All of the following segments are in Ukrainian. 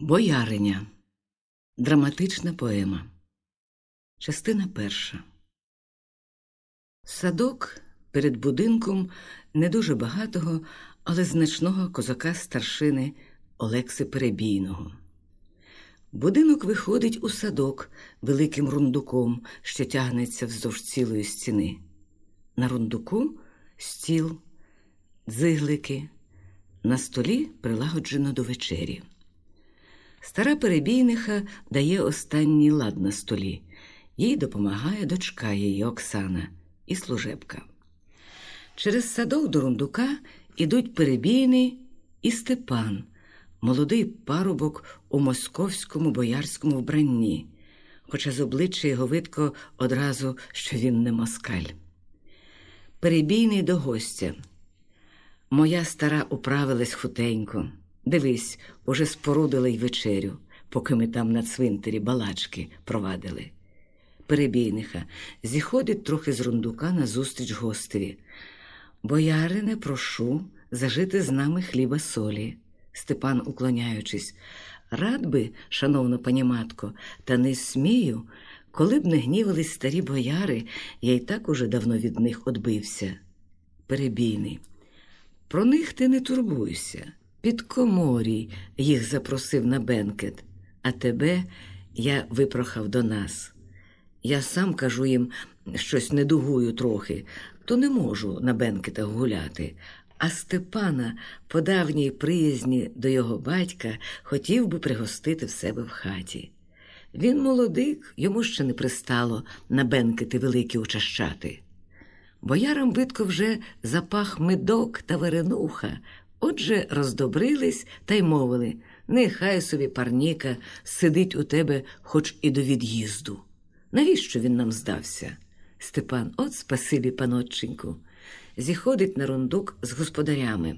Бояриня. Драматична поема. Частина перша. Садок перед будинком не дуже багатого, але значного козака старшини Олекси Перебійного. Будинок виходить у садок великим рундуком, що тягнеться вздовж цілої стіни. На рундуку стіл, дзиглики. На столі прилагоджено до вечері. Стара перебійниха дає останній лад на столі. Їй допомагає дочка її Оксана і служебка. Через садок до рундука ідуть перебійний і Степан, молодий парубок у московському боярському вбранні, хоча з обличчя його видко одразу, що він не москаль. Перебійний до гостя. Моя стара управилась хутенько. Дивись, уже спорудили й вечерю, поки ми там на цвинтарі балачки провадили. Перебійниха зіходить трохи з рундука назустріч гостеві. Боярине, прошу зажити з нами хліба солі. Степан, уклоняючись, рад би, шановна пані матко, та не смію, коли б не гнівались старі бояри, я й так уже давно від них одбився. Перебійний. Про них ти не турбуйся. Під коморій їх запросив на бенкет, а тебе я випрохав до нас. Я сам кажу їм щось недугую трохи, то не можу на бенкетах гуляти. А Степана, по давній приязні до його батька, хотів би пригостити в себе в хаті. Він молодик, йому ще не пристало на бенкети великі учащати. Боярам видко вже запах медок та варенуха, отже, роздобрились та й мовили нехай собі парніка сидить у тебе хоч і до від'їзду. Навіщо він нам здався? Степан, от спасибі, панотченьку. Зіходить на рундук з господарями.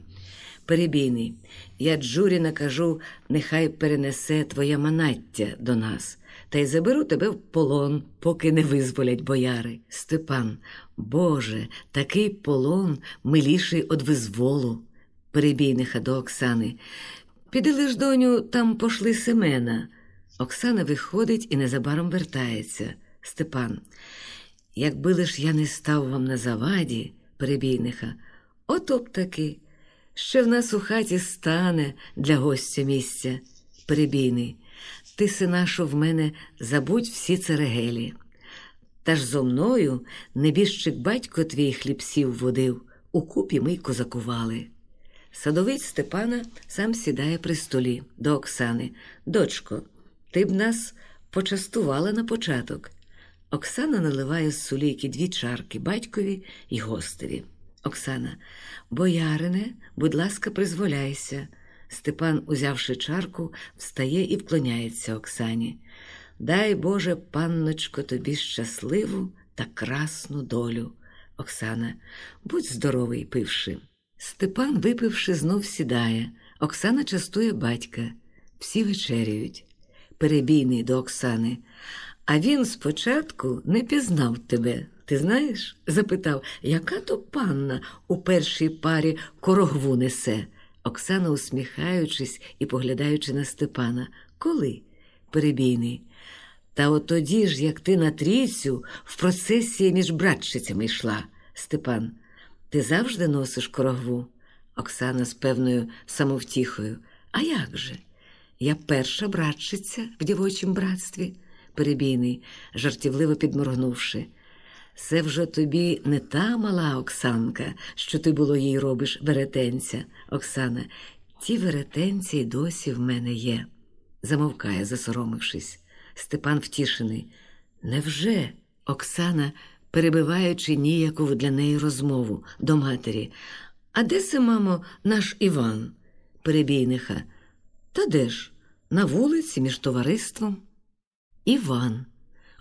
Перебійний, я Джурі накажу, нехай перенесе твоя манаття до нас, та й заберу тебе в полон, поки не визволять бояри. Степан, Боже, такий полон миліший од визволу. Перебійниха до Оксани. Піди лиш, доню, там пошли Семена. Оксана виходить і незабаром вертається. Степан, якби лиш я не став вам на заваді, перебійниха, ото б таки. Ще в нас у хаті стане для гостя місця. Перебійний, ти, синашу, в мене забудь всі церегелі. Та ж зо мною небіжчик батько твій хлібсів водив, укупі ми й козакували. Садовець Степана сам сідає при столі до Оксани. Дочко, ти б нас почастувала на початок. Оксана наливає з сулійки дві чарки батькові й гостеві. Оксана, боярине, будь ласка, призволяйся. Степан, узявши чарку, встає і вклоняється Оксані. Дай Боже, панночко, тобі щасливу та красну долю. Оксана, будь здоровий, пивши. Степан, випивши, знов сідає. Оксана частує батька. Всі вечеряють. Перебійний до Оксани. А він спочатку не пізнав тебе. Ти знаєш? запитав, яка то панна у першій парі корогву несе. Оксана, усміхаючись і поглядаючи на Степана. Коли? Перебійний. Та от тоді ж, як ти на трійцю в процесії між братчицями йшла. Степан. Ти завжди носиш корогву? Оксана з певною самовтіхою. А як же? Я перша братчиця в дівочім братстві, перебійний, жартівливо підморгнувши. Це вже тобі не та мала Оксанка, що ти було їй робиш веретенця. Оксана, ті веретенці й досі в мене є, замовкає, засоромившись. Степан втішений. Невже? Оксана, перебиваючи ніяку для неї розмову до матері. А де се, мамо, наш Іван? Перебійниха. Та де ж? На вулиці між товариством? Іван.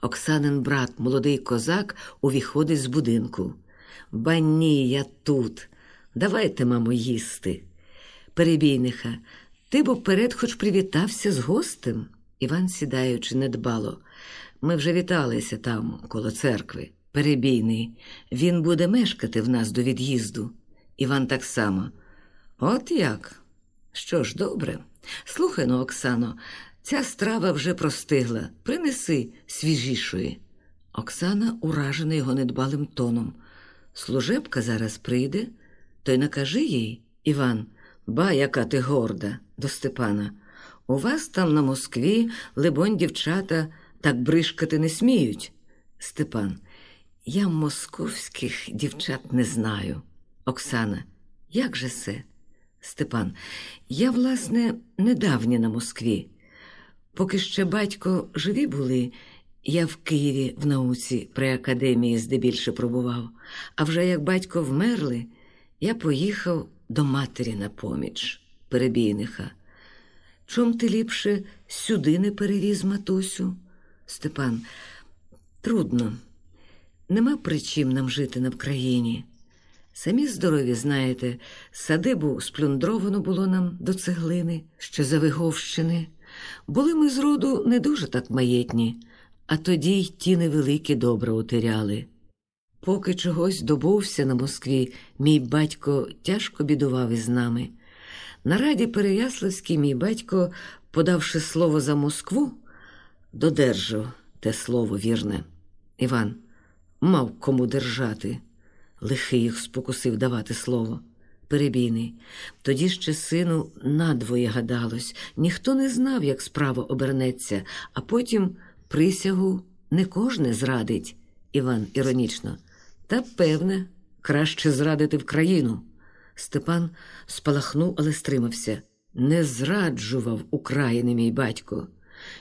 Оксанин брат, молодий козак, увіходить з будинку. Ба ні, я тут. Давайте, мамо, їсти. Перебійниха, ти б вперед хоч привітався з гостем. Іван, сідаючи, недбало. Ми вже віталися там, коло церкви. Перебійний. Він буде мешкати в нас до від'їзду. Іван так само. От як? Що ж, добре. Слухай ну, Оксано, ця страва вже простигла. Принеси свіжішої. Оксана уражена його недбалим тоном. Служебка зараз прийде, то й накажи їй, Іван, ба, яка ти горда, до Степана. У вас там на Москві, либонь, дівчата так бришкати не сміють. Степан, я московських дівчат не знаю. Оксана, як же це? Степан, я, власне, недавня на Москві. Поки ще батько живі були, я в Києві в науці при академії здебільше пробував, а вже як батько вмерли, я поїхав до матері на поміч, перебійниха. Чом ти ліпше сюди не перевіз матусю? Степан, трудно. Нема причин нам жити на Вкраїні. Самі здорові, знаєте, садибу сплюндровано було нам до цеглини, що за Виговщини. Були ми з роду не дуже так маєтні, а тоді й ті невеликі добре утеряли. Поки чогось добувся на Москві, мій батько тяжко бідував із нами. На раді Переяславській мій батько, подавши слово за Москву, додержав те слово вірне. Іван мав кому держати. Лихий їх спокусив давати слово. Перебійний. Тоді ще сину надвоє гадалось, ніхто не знав, як справа обернеться, а потім присягу не кожне зрадить. Іван іронічно. Та певне, краще зрадити в країну. Степан спалахнув, але стримався. Не зраджував України мій батько.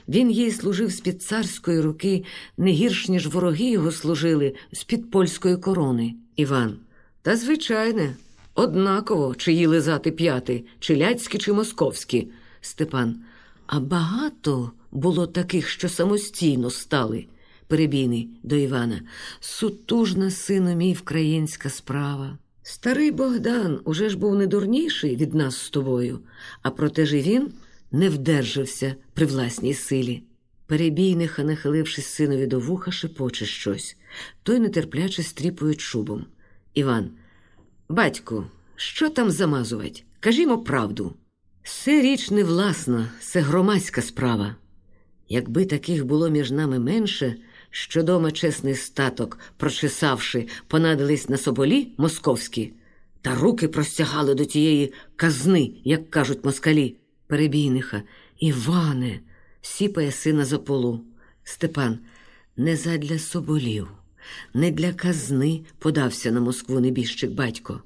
Він їй служив з-під царської руки не гірш, ніж вороги його служили з-під польської корони. Іван. Та звичайне, однаково, чиї лизати п'яти, чи ляцькі, чи московські. Степан. А багато було таких, що самостійно стали. Перебійний до Івана. Сутужна, сину мій, вкраїнська справа. Старий Богдан уже ж був не дурніший від нас з тобою, а проте ж і він не вдержався при власній силі. Перебійниха, нахилившись синові до вуха, шепоче щось, той нетерпляче стріпує чубом. Іван, батьку, що там замазувати? Кажімо правду. Це річ не власна, це громадська справа. Якби таких було між нами менше, що дома чесний статок, прочесавши, понадились на соболі московські, та руки простягали до тієї казни, як кажуть москалі, перебійниха. Іване, сіпає сина за полу. Степан, не задля соболів, не для казни подався на Москву небіжчик батько.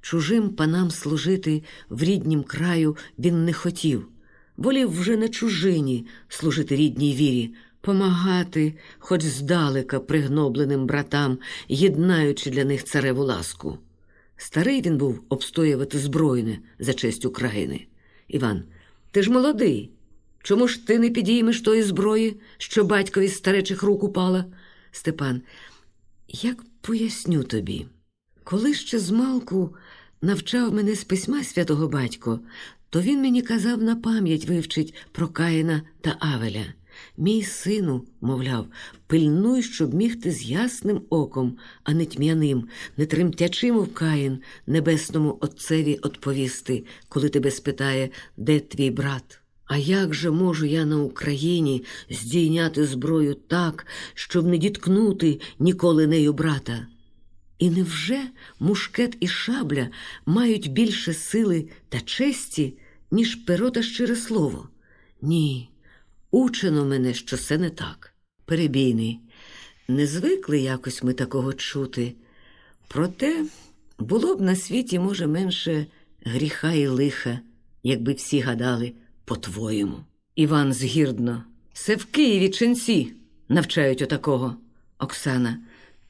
Чужим панам служити в ріднім краю він не хотів, волів вже на чужині служити рідній вірі, помагати, хоч здалека пригнобленим братам, єднаючи для них цареву ласку. Старий він був обстоювати збройне за честь України. Іван, ти ж молодий. Чому ж ти не підіймеш тої зброї, що батькові з старечих рук упала? Степан, як поясню тобі, коли ще змалку навчав мене з письма святого батько, то він мені казав на пам'ять вивчить про Каїна та Авеля. Мій сину, мовляв, пильнуй, щоб міг ти з ясним оком, а не тьмяним, не тремтячи, мов Каїн, небесному Отцеві отповісти, коли тебе спитає, де твій брат. А як же можу я на Україні здійняти зброю так, щоб не діткнути ніколи нею брата? І невже мушкет і шабля мають більше сили та честі, ніж перо та щире слово? Ні, учено мене, що це не так. Перебійний, не звикли якось ми такого чути. Проте було б на світі, може, менше гріха і лиха, якби всі гадали по-твоєму. Іван згірдно. Це в Києві ченці навчають отакого. Оксана,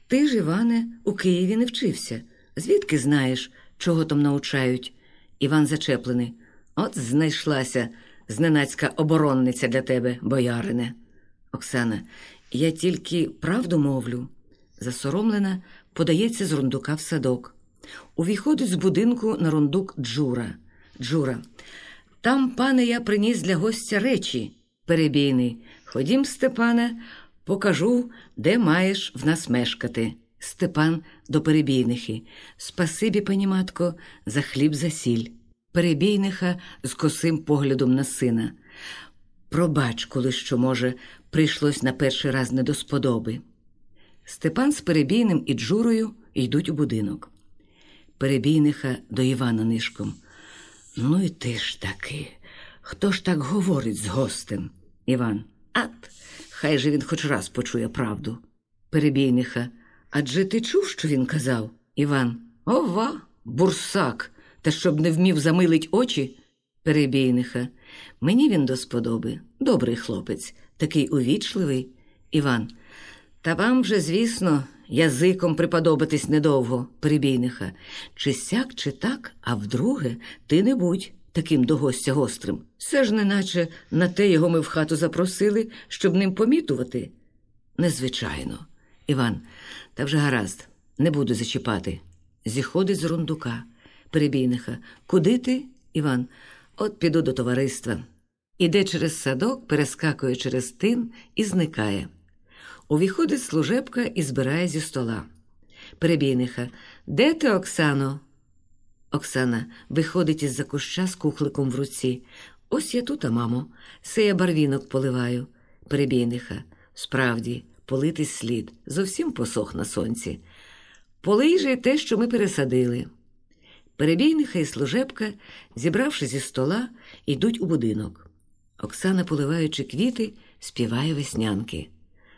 ти ж, Іване, у Києві не вчився. Звідки знаєш, чого там научають? Іван зачеплений. От знайшлася зненацька оборонниця для тебе, боярине. Оксана, я тільки правду мовлю. Засоромлена, подається з рундука в садок. Увіходить з будинку на рундук Джура. Джура. Там, пане, я приніс для гостя речі. Перебійний. Ходім, Степане, покажу, де маєш в нас мешкати. Степан до перебійнихи. Спасибі, пані матко, за хліб за сіль. Перебійниха з косим поглядом на сина. Пробач, коли що, може, прийшлось на перший раз не до сподоби. Степан з перебійним і Джурою йдуть у будинок. Перебійниха до Івана нишком. Ну і ти ж таки. Хто ж так говорить з гостем? Іван. Ат, хай же він хоч раз почує правду. Перебійниха. Адже ти чув, що він казав? Іван. Ова, бурсак, та щоб не вмів замилить очі. Перебійниха. Мені він до сподоби. Добрий хлопець, такий увічливий. Іван. Та вам вже, звісно, язиком приподобатись недовго, перебійниха. Чи сяк, чи так, а вдруге, ти не будь таким до гостя гострим. Все ж неначе на те його ми в хату запросили, щоб ним помітувати. Незвичайно. Іван, та вже гаразд, не буду зачіпати. Зіходить з рундука, перебійниха. Куди ти, Іван? От піду до товариства. Іде через садок, перескакує через тин і зникає. Увіходить служебка і збирає зі стола. Перебійниха. Де ти, Оксано? Оксана виходить із за куща з кухликом в руці. Ось я тут, а, мамо, се я барвінок поливаю. Перебійниха. Справді, политись слід, зовсім посох на сонці. Полий же те, що ми пересадили. Перебійниха і служебка, зібравши зі стола, йдуть у будинок. Оксана, поливаючи квіти, співає веснянки.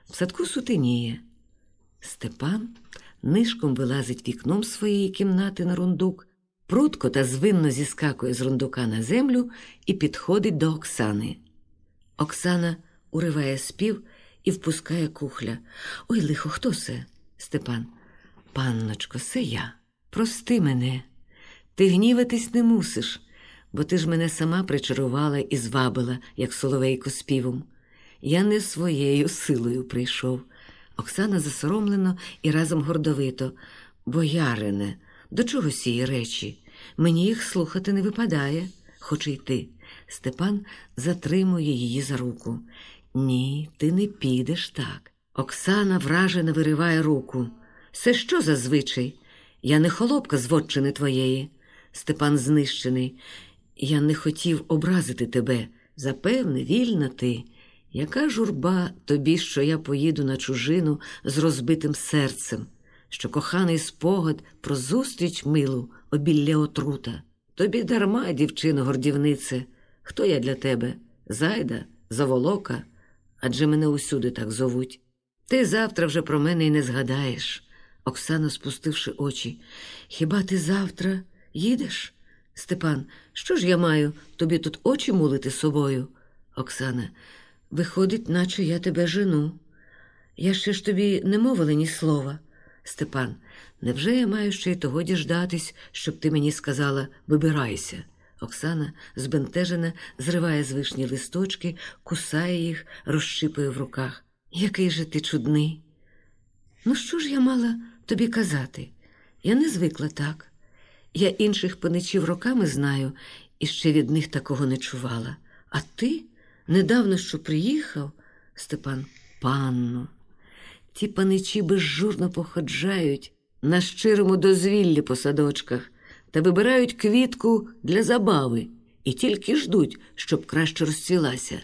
В садку сутеніє. Степан нишком вилазить вікном своєї кімнати на рундук, прутко та звинно зіскакує з рундука на землю і підходить до Оксани. Оксана уриває спів і впускає кухля. Ой, лихо, хто це? Степан. Панночко, це я. Прости мене. Ти гніватись не мусиш, бо ти ж мене сама причарувала і звабила, як соловейко співом. Я не своєю силою прийшов. Оксана засоромлено і разом гордовито. Боярине, до чого сії речі? Мені їх слухати не випадає, хоч і ти. Степан затримує її за руку. Ні, ти не підеш так. Оксана вражено вириває руку. Це що за звичай? Я не холопка з вотчини твоєї. Степан знищений. Я не хотів образити тебе. Запевне, вільна ти. Яка журба тобі, що я поїду на чужину з розбитим серцем, що коханий спогад про зустріч милу обілля отрута. Тобі дарма, дівчино гордівнице, хто я для тебе? Зайда, заволока, адже мене усюди так зовуть. Ти завтра вже про мене й не згадаєш. Оксана, спустивши очі. Хіба ти завтра їдеш? Степан, що ж я маю тобі тут очі мулити собою? Оксана, виходить, наче я тебе жену. Я ще ж тобі не мовила ні слова. Степан, невже я маю ще й того діждатись, щоб ти мені сказала вибирайся? Оксана, збентежена, зриває з вишні листочки, кусає їх, розщипує в руках. Який же ти чудний. Ну, що ж я мала тобі казати? Я не звикла так. Я інших паничів роками знаю і ще від них такого не чувала. А ти недавно що приїхав, Степан, панно. Ті паничі безжурно походжають на щирому дозвіллі по садочках та вибирають квітку для забави і тільки ждуть, щоб краще розцвілася.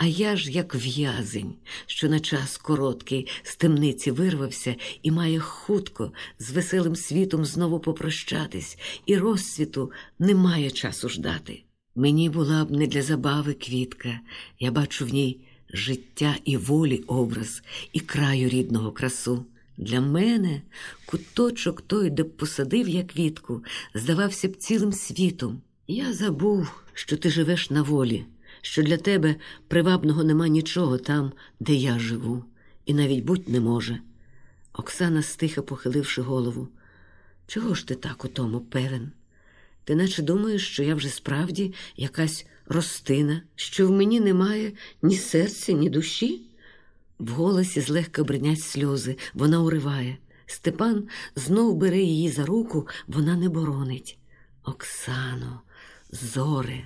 А я ж, як в'язень, що на час короткий з темниці вирвався і має хутко з веселим світом знову попрощатись, і розсвіту немає часу ждати. Мені була б не для забави квітка, я бачу в ній життя і волі образ, і краю рідного красу. Для мене куточок той, де б посадив я квітку, здавався б цілим світом. Я забув, що ти живеш на волі що для тебе привабного нема нічого там, де я живу, і навіть будь не може. Оксана, стиха похиливши голову. Чого ж ти так у тому певен? Ти наче думаєш, що я вже справді якась ростина, що в мені немає ні серця, ні душі? В голосі злегка бринять сльози, вона уриває. Степан знов бере її за руку, вона не боронить. Оксано, зоре,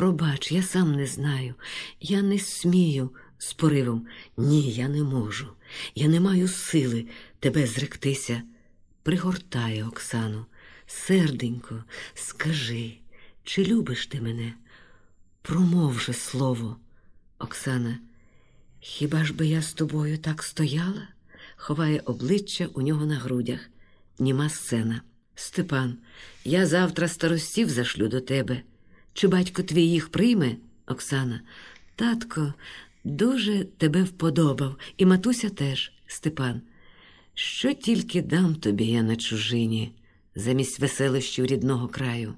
Пробач, я сам не знаю. Я не смію з поривом. Ні, я не можу. Я не маю сили тебе зректися. Пригортає Оксану. Серденько, скажи, чи любиш ти мене? Промов же слово, Оксана. Хіба ж би я з тобою так стояла? ховає обличчя у нього на грудях. Німа сцена. Степан, я завтра старостів зашлю до тебе. Чи батько твій їх прийме, Оксана? Татко дуже тебе вподобав, і матуся теж, Степан. Що тільки дам тобі я на чужині, замість веселощів рідного краю.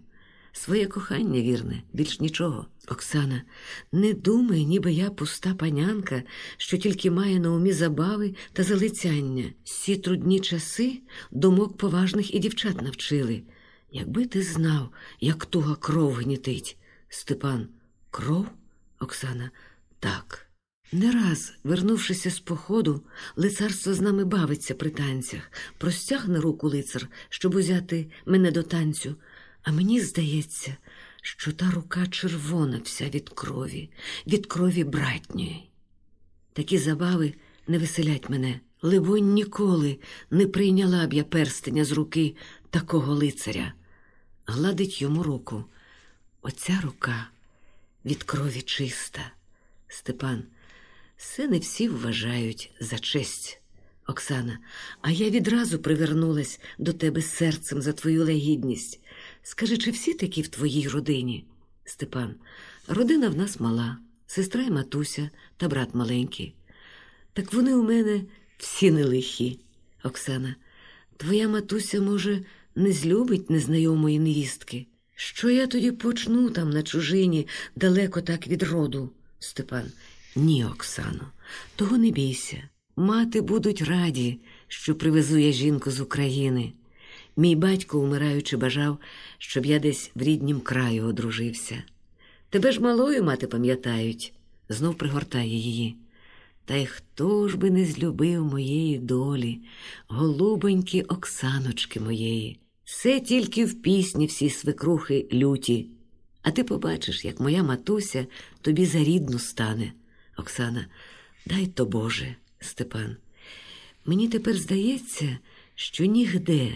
Своє кохання, вірне, більш нічого. Оксана, не думай, ніби я пуста панянка, що тільки має на умі забави та залицяння. Всі трудні часи думок поважних і дівчат навчили. Якби ти знав, як туга кров гнітить. Степан, кров? Оксана, так. Не раз, вернувшися з походу, лицарство з нами бавиться при танцях, простягне руку лицар, щоб узяти мене до танцю. А мені здається, що та рука червона вся від крові, від крові братньої. Такі забави не веселять мене. Либонь, ніколи не прийняла б я перстеня з руки такого лицаря. Гладить йому руку. Оця рука від крові чиста. Степан, це не всі вважають за честь. Оксана, а я відразу привернулась до тебе серцем за твою легідність. Скажи, чи всі такі в твоїй родині? Степан, родина в нас мала, сестра і матуся та брат маленький. Так вони у мене всі не лихі. Оксана, твоя матуся, може, не злюбить незнайомої невістки. Що я тоді почну там на чужині, далеко так від роду? Степан. Ні, Оксано, того не бійся. Мати будуть раді, що привезу я жінку з України. Мій батько, умираючи, бажав, щоб я десь в ріднім краю одружився. Тебе ж малою мати пам'ятають, знов пригортає її. Та й хто ж би не злюбив моєї долі, голубонькі Оксаночки моєї. Все тільки в пісні всі свекрухи люті. А ти побачиш, як моя матуся тобі за рідну стане. Оксана, дай то Боже, Степан. Мені тепер здається, що нігде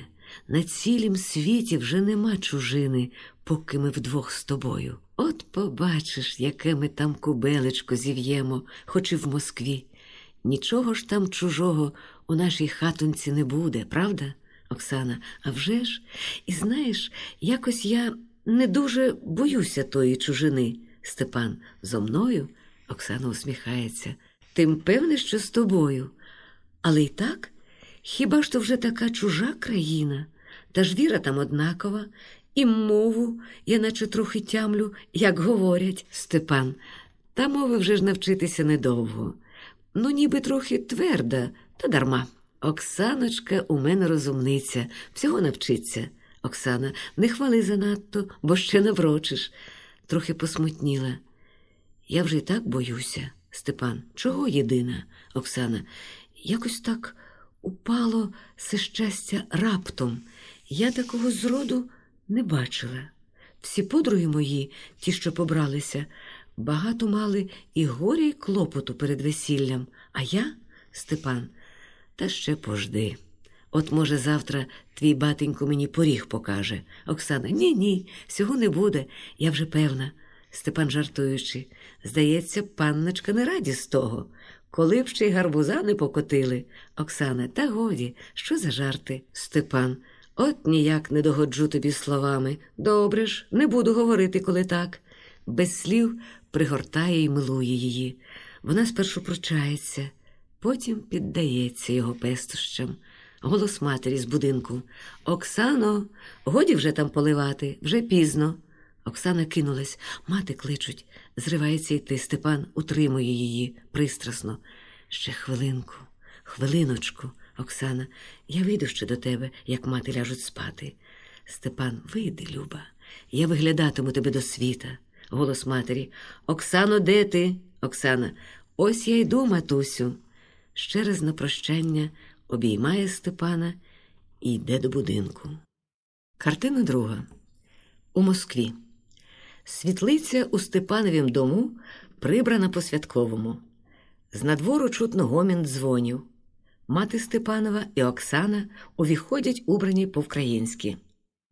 на цілім світі вже нема чужини, поки ми вдвох з тобою. От побачиш, яке ми там кубелечко зів'ємо, хоч і в Москві. Нічого ж там чужого у нашій хатунці не буде, правда, Оксана? А вже ж? І знаєш, якось я не дуже боюся тої чужини. Степан зо мною, Оксана усміхається. Тим певне, що з тобою. Але й так, хіба ж то вже така чужа країна, та ж віра там однакова, і мову я наче трохи тямлю, як говорять Степан. Та мови вже ж навчитися недовго. Ну, ніби трохи тверда, та дарма. Оксаночка у мене розумниця, всього навчиться. Оксана, не хвали занадто, бо ще не врочиш. Трохи посмутніла. Я вже й так боюся, Степан. Чого єдина, Оксана? Якось так упало все щастя раптом. Я такого зроду не бачила. Всі подруги мої, ті, що побралися, багато мали і горя, й клопоту перед весіллям, а я, Степан, та ще пожди. От, може, завтра твій батенько мені поріг покаже. Оксана, ні, ні, цього не буде, я вже певна. Степан жартуючи, здається, панночка не раді з того. Коли б ще й гарбуза не покотили. Оксана, та годі, що за жарти? Степан. От ніяк не догоджу тобі словами. Добре ж, не буду говорити, коли так. Без слів пригортає і милує її. Вона спершу пручається, потім піддається його пестощам. Голос матері з будинку. Оксано, годі вже там поливати, вже пізно. Оксана кинулась, мати кличуть, зривається йти. Степан утримує її пристрасно. Ще хвилинку, хвилиночку, Оксана, я вийду ще до тебе, як мати ляжуть спати. Степан, вийди, Люба, я виглядатиму тебе до світа. Голос матері. Оксано, де ти? Оксана, ось я йду, матусю. Ще раз на прощання обіймає Степана і йде до будинку. Картина друга. У Москві. Світлиця у Степановім дому прибрана по святковому. З надвору чутно гомін дзвонів. Мати Степанова і Оксана увіходять убрані по-вкраїнськи.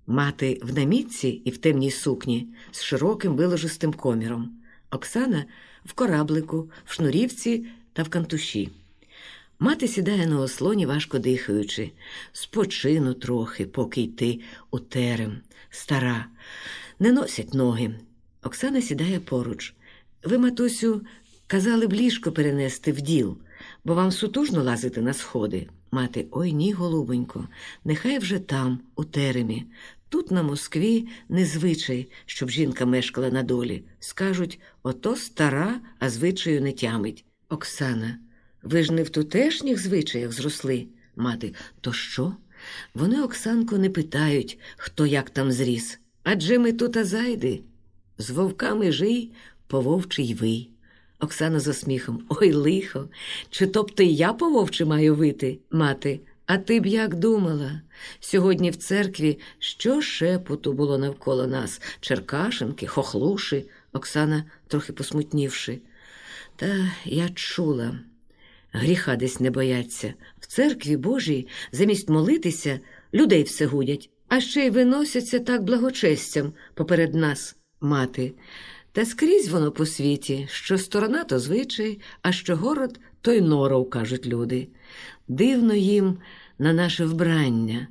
Мати в намітці і в темній сукні з широким виложистим коміром. Оксана в кораблику, в шнурівці та в кантуші. Мати сідає на ослоні, важко дихаючи, спочину трохи, поки йти у терем, стара, не носять ноги. Оксана сідає поруч. Ви, матусю, казали б ліжко перенести в діл, бо вам сутужно лазити на сходи. Мати, ой ні, голубонько, нехай вже там, у теремі. Тут на Москві незвичай, щоб жінка мешкала на долі. Скажуть ото стара, а звичаю не тямить. Оксана, ви ж не в тутешніх звичаях зросли. Мати, то що? Вони, Оксанко, не питають, хто як там зріс. Адже ми тут азайди. З вовками жий, по вовчий вий. Оксана за сміхом. Ой, лихо. Чи тобто я по вовчі маю вити, мати? А ти б як думала? Сьогодні в церкві що шепоту було навколо нас Черкашенки, хохлуши, Оксана, трохи посмутнівши. Та я чула, гріха десь не бояться. В церкві Божій замість молитися людей все гудять, а ще й виносяться так благочестям поперед нас, мати. Та скрізь воно по світі, що сторона то звичай, а що город, то й норов, кажуть люди. Дивно їм на наше вбрання.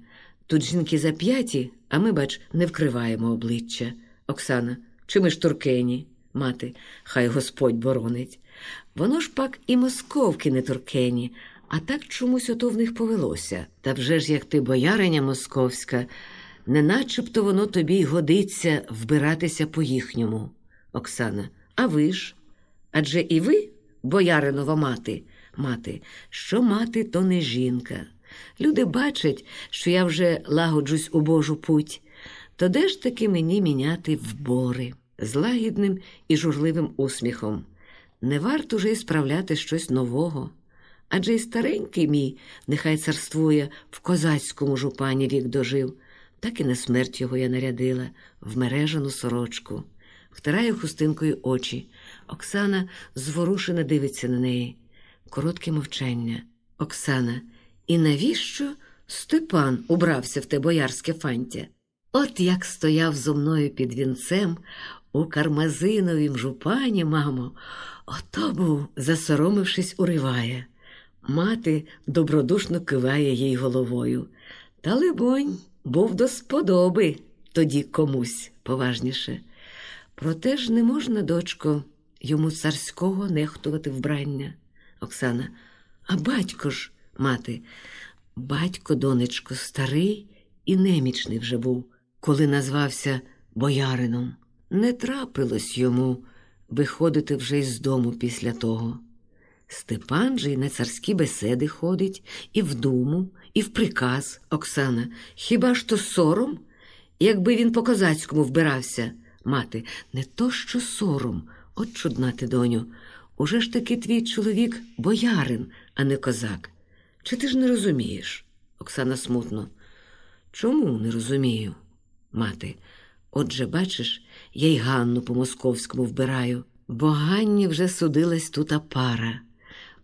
Тут жінки зап'яті, а ми, бач, не вкриваємо обличчя. Оксана, чи ми ж туркені? Мати, хай Господь боронить. Воно ж пак і московки не туркені, а так чомусь ото в них повелося. Та вже ж, як ти бояриня московська, не начебто воно тобі й годиться вбиратися по їхньому. Оксана, а ви ж? Адже і ви, бояринова мати, мати, що мати, то не жінка. Люди бачать, що я вже лагоджусь у Божу путь, то де ж таки мені міняти вбори з лагідним і журливим усміхом? Не варто вже й справляти щось нового. Адже й старенький мій, нехай царствує, в козацькому жупані вік дожив, так і на смерть його я нарядила в мережану сорочку. Втирає хустинкою очі. Оксана зворушено дивиться на неї. Коротке мовчання. Оксана, і навіщо Степан убрався в те боярське фантя? От як стояв зо мною під вінцем у кармазиновім жупані, мамо, ото був, засоромившись, уриває. Мати добродушно киває їй головою. Та, либонь, був до сподоби тоді комусь поважніше. Проте ж не можна, дочко, йому царського нехтувати вбрання. Оксана, а батько ж, мати, батько, донечко, старий і немічний вже був, коли назвався боярином. Не трапилось йому виходити вже із дому після того. Степан же й на царські беседи ходить, і в думу, і в приказ, Оксана. Хіба ж то сором, якби він по козацькому вбирався? Мати, не то що сором, от чудна ти, доню. Уже ж таки твій чоловік боярин, а не козак. Чи ти ж не розумієш? Оксана смутно. Чому не розумію? Мати, отже, бачиш, я й Ганну по московському вбираю, бо Ганні вже судилась тута пара.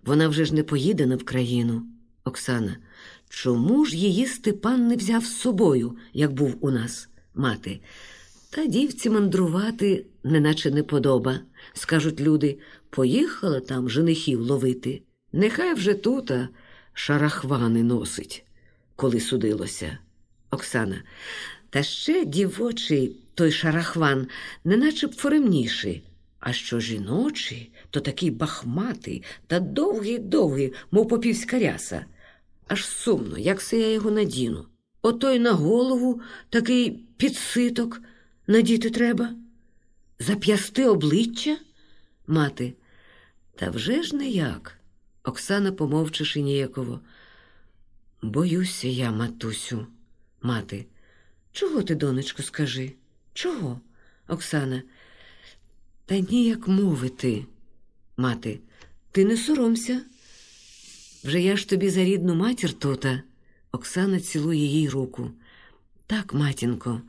Вона вже ж не поїде на Вкраїну. Оксана, чому ж її Степан не взяв з собою, як був у нас, мати? Та дівці мандрувати неначе не подоба. Скажуть люди, поїхала там женихів ловити. Нехай вже тута шарахвани носить, коли судилося. Оксана, та ще дівочий той шарахван, неначе б форемніший. А що жіночий, то такий бахматий та довгий-довгий, мов попівська ряса. Аж сумно, як се я його надіну. Ото й на голову такий підситок надіти треба. Зап'ясти обличчя? Мати. Та вже ж не як. Оксана, помовчиши ніяково. Боюся я, матусю, мати. Чого ти, донечко, скажи? Чого? Оксана. Та ніяк мовити, мати, ти не соромся. Вже я ж тобі за рідну матір тута. Оксана цілує їй руку. Так, матінко,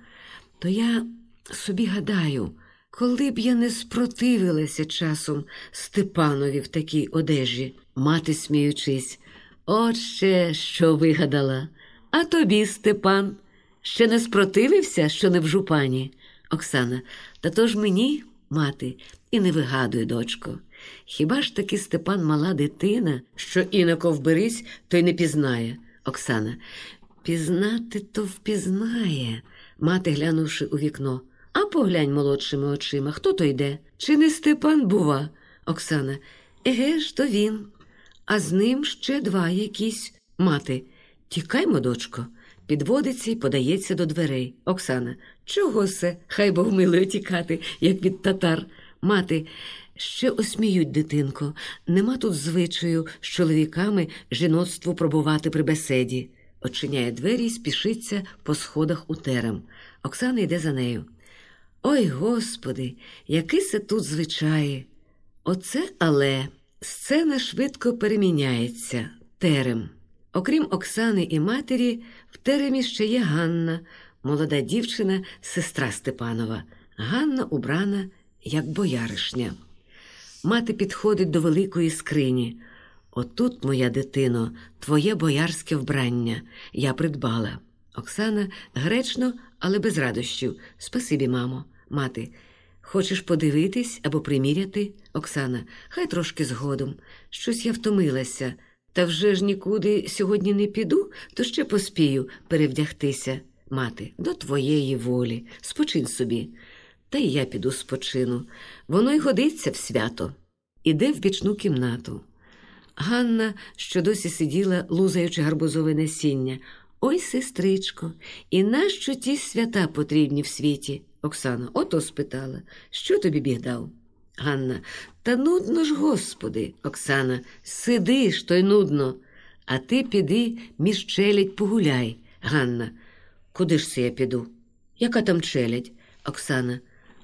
то я собі гадаю, коли б я не спротивилася часом Степанові в такій одежі, мати, сміючись, от ще що вигадала. А тобі, Степан, Ще не спротивився, що не в жупані. Оксана, та то ж мені, мати, і не вигадуй, дочко. Хіба ж таки Степан мала дитина, що іноко вберись, то й не пізнає. Оксана, пізнати то впізнає, мати глянувши у вікно. А поглянь молодшими очима, хто то йде? Чи не Степан, бува? Оксана, еге ж, то він. А з ним ще два якісь. Мати, тікаймо, дочко. Підводиться і подається до дверей. Оксана, чого се? Хай Бог милує тікати, як від татар. Мати, ще осміють, дитинко. Нема тут звичаю з чоловіками жіноцтву пробувати при беседі. Очиняє двері і спішиться по сходах у терем. Оксана йде за нею. Ой, господи, які се тут звичаї. Оце але сцена швидко переміняється терем. Окрім Оксани і матері, теремі ще є Ганна, молода дівчина, сестра Степанова. Ганна убрана, як бояришня. Мати підходить до великої скрині. Отут, моя дитино, твоє боярське вбрання. Я придбала. Оксана гречно, але без радощів. Спасибі, мамо, мати. Хочеш подивитись або приміряти? Оксана, хай трошки згодом. Щось я втомилася. Та вже ж нікуди сьогодні не піду, то ще поспію перевдягтися. Мати, до твоєї волі, спочинь собі. Та й я піду спочину. Воно й годиться в свято. Іде в бічну кімнату. Ганна, що досі сиділа, лузаючи гарбузове насіння. Ой, сестричко, і нащо ті свята потрібні в світі? Оксана, ото спитала, що тобі біг дав? Ганна, та нудно ж, господи, Оксана, сиди ж, то й нудно. А ти піди між челядь погуляй. Ганна, куди ж це я піду? Яка там челядь? Оксана,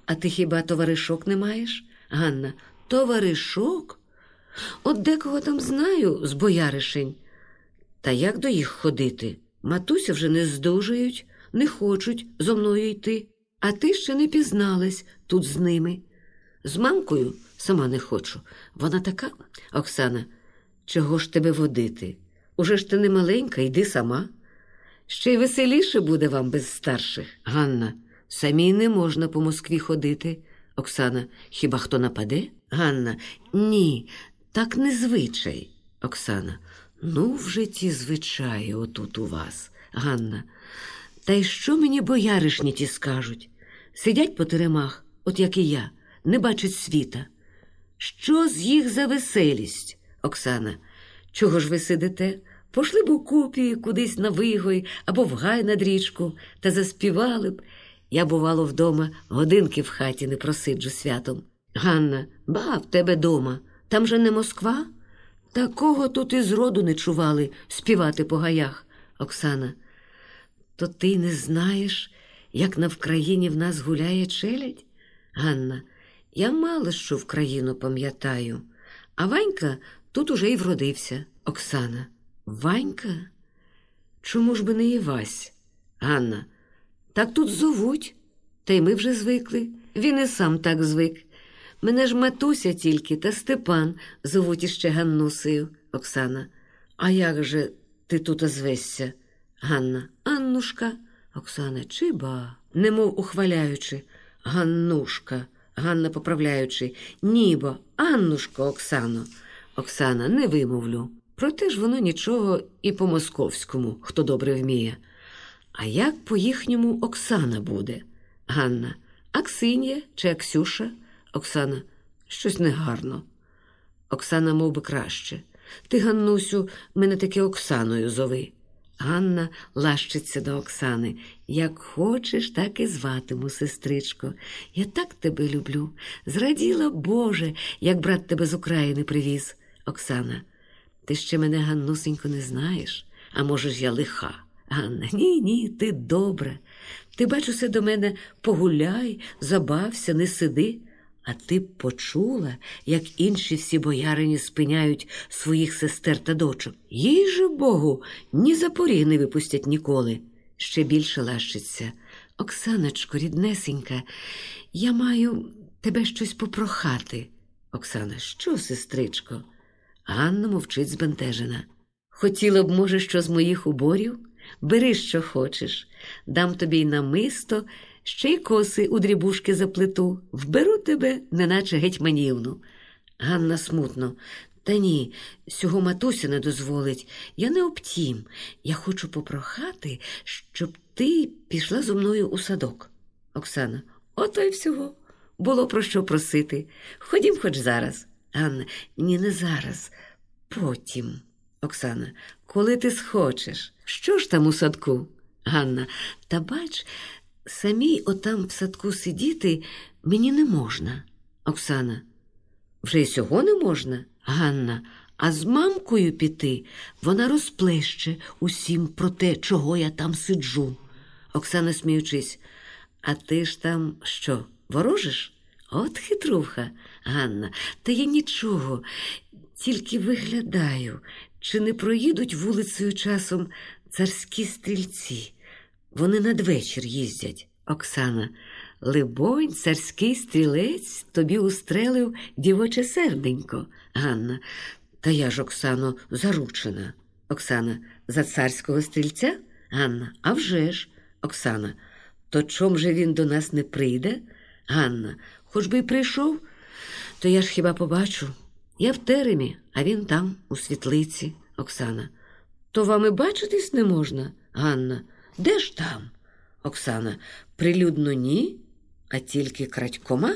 а ти хіба товаришок не маєш? Ганна, товаришок? От декого там знаю з бояришень. Та як до їх ходити? Матуся вже не здужують, не хочуть зо мною йти, а ти ще не пізналась тут з ними. З мамкою сама не хочу. Вона така, Оксана, чого ж тебе водити? Уже ж ти не маленька, йди сама. Ще й веселіше буде вам без старших. Ганна, самій не можна по Москві ходити. Оксана, хіба хто нападе? Ганна, ні, так не звичай. Оксана, ну вже ті звичаї отут у вас. Ганна, та й що мені бояришні ті скажуть? Сидять по теремах, от як і я не бачить світа. Що з їх за веселість, Оксана? Чого ж ви сидите? Пошли б у купі кудись на вигой або в гай над річку та заспівали б. Я, бувало, вдома годинки в хаті не просиджу святом. Ганна, ба, в тебе дома. Там же не Москва? Такого тут і зроду не чували співати по гаях. Оксана, то ти не знаєш, як на Вкраїні в нас гуляє челядь? Ганна, я мало що в країну пам'ятаю, а Ванька тут уже й вродився. Оксана. Ванька? Чому ж би не Івась? Ганна. Так тут зовуть, та й ми вже звикли. Він і сам так звик. Мене ж матуся тільки та Степан зовуть іще Ганнусею. Оксана. А як же ти тут озвешся? Ганна. Аннушка. Оксана, чиба, немов ухваляючи. Ганнушка. Ганна поправляючи, нібо, Аннушко, Оксано. Оксана, не вимовлю. Проте ж воно нічого і по московському, хто добре вміє. А як по їхньому Оксана буде? Ганна, Аксинія чи Аксюша? Оксана, щось негарно. Оксана мов би, краще. Ти, Ганнусю, мене таки Оксаною зови. Ганна лащиться до Оксани. Як хочеш, так і зватиму, сестричко. Я так тебе люблю. Зраділа, Боже, як брат тебе з України привіз. Оксана, ти ще мене, Ганнусенько, не знаєш, а може ж я лиха. Ганна, ні, ні, ти добра. Ти бачуся до мене погуляй, забався, не сиди. А ти б почула, як інші всі боярині спиняють своїх сестер та дочок. Їй же Богу, ні за поріг не випустять ніколи. Ще більше лащиться. Оксаночко, ріднесенька, я маю тебе щось попрохати. Оксана, що, сестричко? Ганна мовчить збентежена. Хотіла б, може, що з моїх уборів? бери, що хочеш, дам тобі й намисто, ще й коси у дрібушки заплету, вберу тебе, неначе гетьманівну. Ганна смутно. Та ні, сього матуся не дозволить. Я не обтім. Я хочу попрохати, щоб ти пішла зо мною у садок. Оксана, ото й всього. Було про що просити. Ходім хоч зараз. Ганна, ні, не зараз. Потім. Оксана, коли ти схочеш. Що ж там у садку? Ганна, та бач, самій отам в садку сидіти мені не можна. Оксана, вже й сього не можна? Ганна, а з мамкою піти вона розплеще усім про те, чого я там сиджу. Оксана, сміючись, а ти ж там що, ворожиш? От хитруха, Ганна, та я нічого, тільки виглядаю, чи не проїдуть вулицею часом царські стрільці. Вони надвечір їздять. Оксана, либонь, царський стрілець тобі устрелив дівоче серденько. Ганна, та я ж, Оксано, заручена. Оксана, за царського стрільця? Ганна, а вже ж. Оксана, то чом же він до нас не прийде? Ганна, хоч би й прийшов, то я ж хіба побачу. Я в теремі, а він там, у світлиці. Оксана. То вам і бачитись не можна? Ганна. Де ж там? Оксана. Прилюдно ні, а тільки крадькома?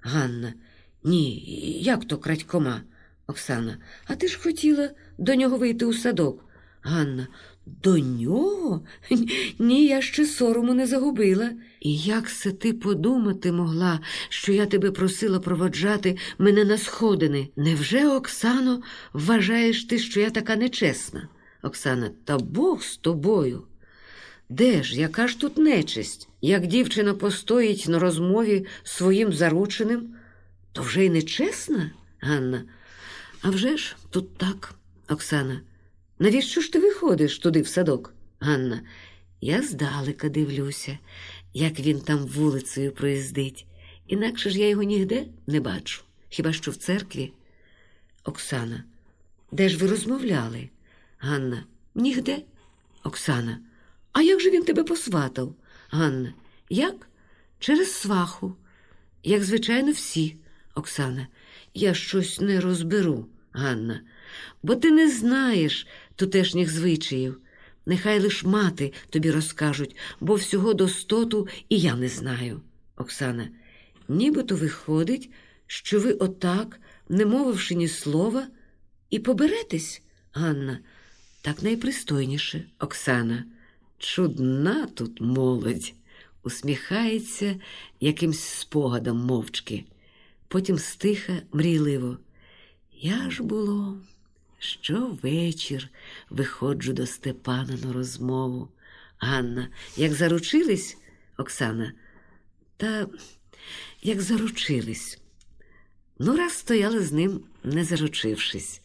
Ганна. Ні, як то крадькома? Оксана. А ти ж хотіла до нього вийти у садок? Ганна. До нього? Ні, я ще сорому не загубила. І як се ти подумати могла, що я тебе просила проводжати мене на сходини? Невже, Оксано, вважаєш ти, що я така нечесна? Оксана, та Бог з тобою. Де ж, яка ж тут нечисть? Як дівчина постоїть на розмові з своїм зарученим, то вже й нечесна, Ганна. А вже ж тут так, Оксана. Навіщо ж ти виходиш туди в садок? Ганна, я здалека дивлюся, як він там вулицею проїздить. Інакше ж я його нігде не бачу, хіба що в церкві. Оксана, де ж ви розмовляли? Ганна, нігде. Оксана, а як же він тебе посватав? Ганна, як? Через сваху. Як, звичайно, всі. Оксана, я щось не розберу, Ганна, бо ти не знаєш тутешніх звичаїв. Нехай лиш мати тобі розкажуть, бо всього достоту і я не знаю. Оксана, нібито виходить, що ви отак, не мовивши ні слова, і поберетесь, Ганна, так найпристойніше. Оксана, чудна тут молодь, усміхається якимсь спогадом мовчки, потім стиха мрійливо. Я ж було. Щовечір виходжу до Степана на розмову. Ганна, як заручились, Оксана, та як заручились. Ну, раз стояли з ним, не заручившись.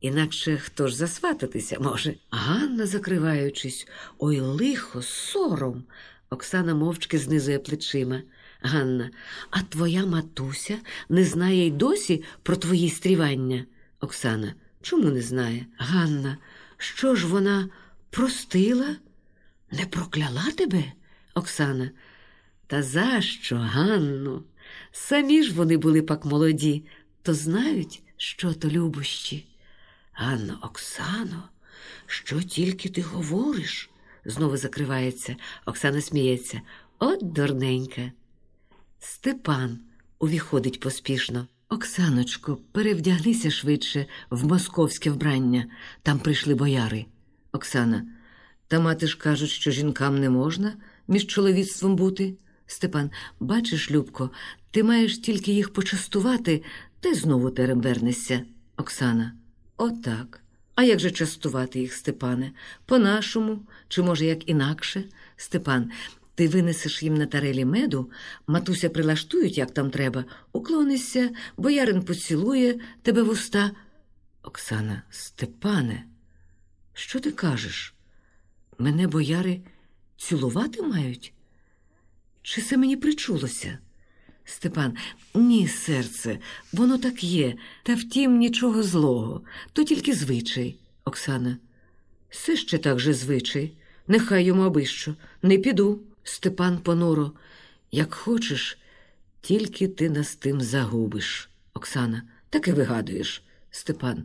Інакше хто ж засвататися може? Ганна, закриваючись, ой, лихо, сором. Оксана мовчки знизує плечима. Ганна, а твоя матуся не знає й досі про твої стрівання. Оксана. Чому не знає? Ганна, що ж вона простила? Не прокляла тебе, Оксана? Та за що, Ганну? Самі ж вони були пак молоді, то знають, що то любощі. Ганна, Оксано, що тільки ти говориш? знову закривається. Оксана сміється. От дурненька. Степан увіходить поспішно. Оксаночко, перевдягнися швидше в московське вбрання. Там прийшли бояри. Оксана. Та мати ж кажуть, що жінкам не можна між чоловіцтвом бути. Степан, бачиш, Любко, ти маєш тільки їх почастувати, й знову терем вернешся. Оксана. Отак. А як же частувати їх, Степане? По-нашому, чи, може, як інакше? Степан, ти винесеш їм на тарелі меду, матуся прилаштують, як там треба, уклонишся, боярин поцілує тебе в уста. Оксана, Степане, що ти кажеш? Мене бояри цілувати мають? Чи це мені причулося? Степан, ні, серце, воно так є, та втім нічого злого, то тільки звичай. Оксана, все ще так же звичай. Нехай йому аби що. Не піду, Степан понуро. Як хочеш, тільки ти нас тим загубиш. Оксана, так і вигадуєш. Степан,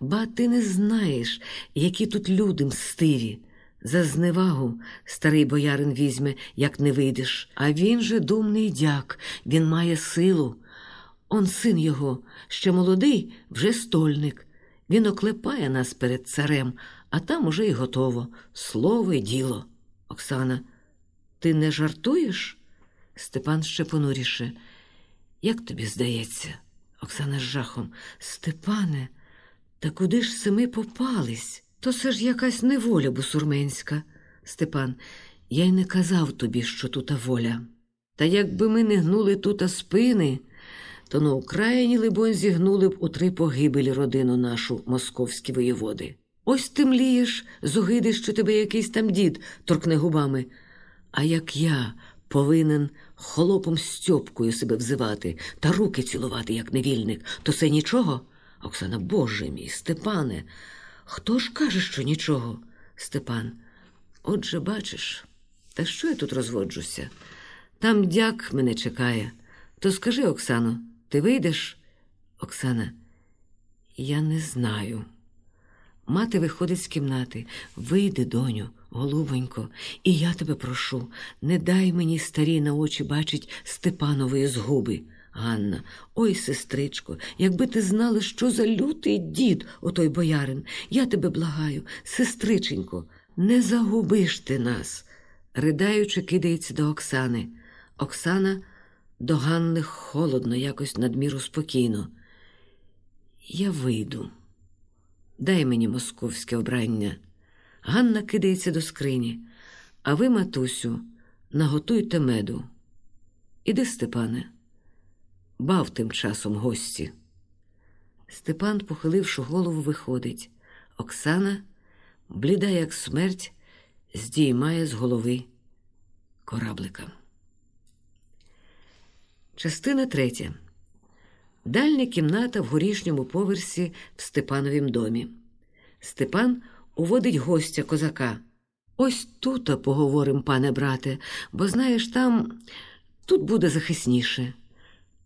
ба ти не знаєш, які тут люди мстиві. За зневагу старий боярин візьме, як не вийдеш. А він же думний дяк, він має силу. Он син його, ще молодий, вже стольник. Він оклепає нас перед царем, а там уже й готово. Слово й діло. Оксана, ти не жартуєш? Степан ще понуріше. Як тобі здається? Оксана з жахом. Степане, та куди ж ми попались? То це ж якась неволя бусурменська. Степан, я й не казав тобі, що тута воля. Та якби ми не гнули тута спини, то на Україні, либонь, зігнули б у три погибелі родину нашу, московські воєводи. Ось ти млієш, зогиди, що тебе якийсь там дід торкне губами. А як я повинен холопом Стьопкою себе взивати та руки цілувати, як невільник, то це нічого? Оксана, Боже мій, Степане, хто ж каже, що нічого? Степан, отже, бачиш, та що я тут розводжуся? Там дяк мене чекає. То скажи, Оксано, ти вийдеш? Оксана, я не знаю. Мати виходить з кімнати. Вийди, доню, голубонько, і я тебе прошу, не дай мені старі на очі бачить Степанової згуби. Ганна, ой, сестричко, якби ти знала, що за лютий дід, отой боярин, я тебе благаю, сестриченько, не загубиш ти нас. Ридаючи, кидається до Оксани. Оксана до Ганни холодно, якось надміру спокійно. Я вийду. Дай мені московське вбрання. Ганна кидається до скрині. А ви, матусю, наготуйте меду. Іди, Степане, бав тим часом гості. Степан, похиливши голову, виходить. Оксана, бліда, як смерть, здіймає з голови кораблика. Частина третя. Дальня кімната в горішньому поверсі в Степановім домі. Степан уводить гостя козака. Ось тут поговорим, пане брате, бо знаєш, там тут буде захисніше.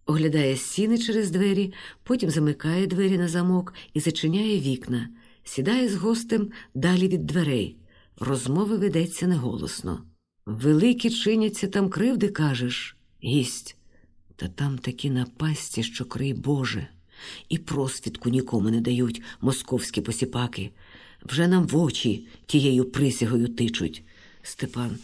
Оглядає стіни через двері, потім замикає двері на замок і зачиняє вікна, сідає з гостем далі від дверей. Розмови ведеться неголосно. Великі чиняться там кривди, кажеш, гість. Та там такі напасті, що крий Боже, і просвідку нікому не дають московські посіпаки. Вже нам в очі тією присягою тичуть. Степан.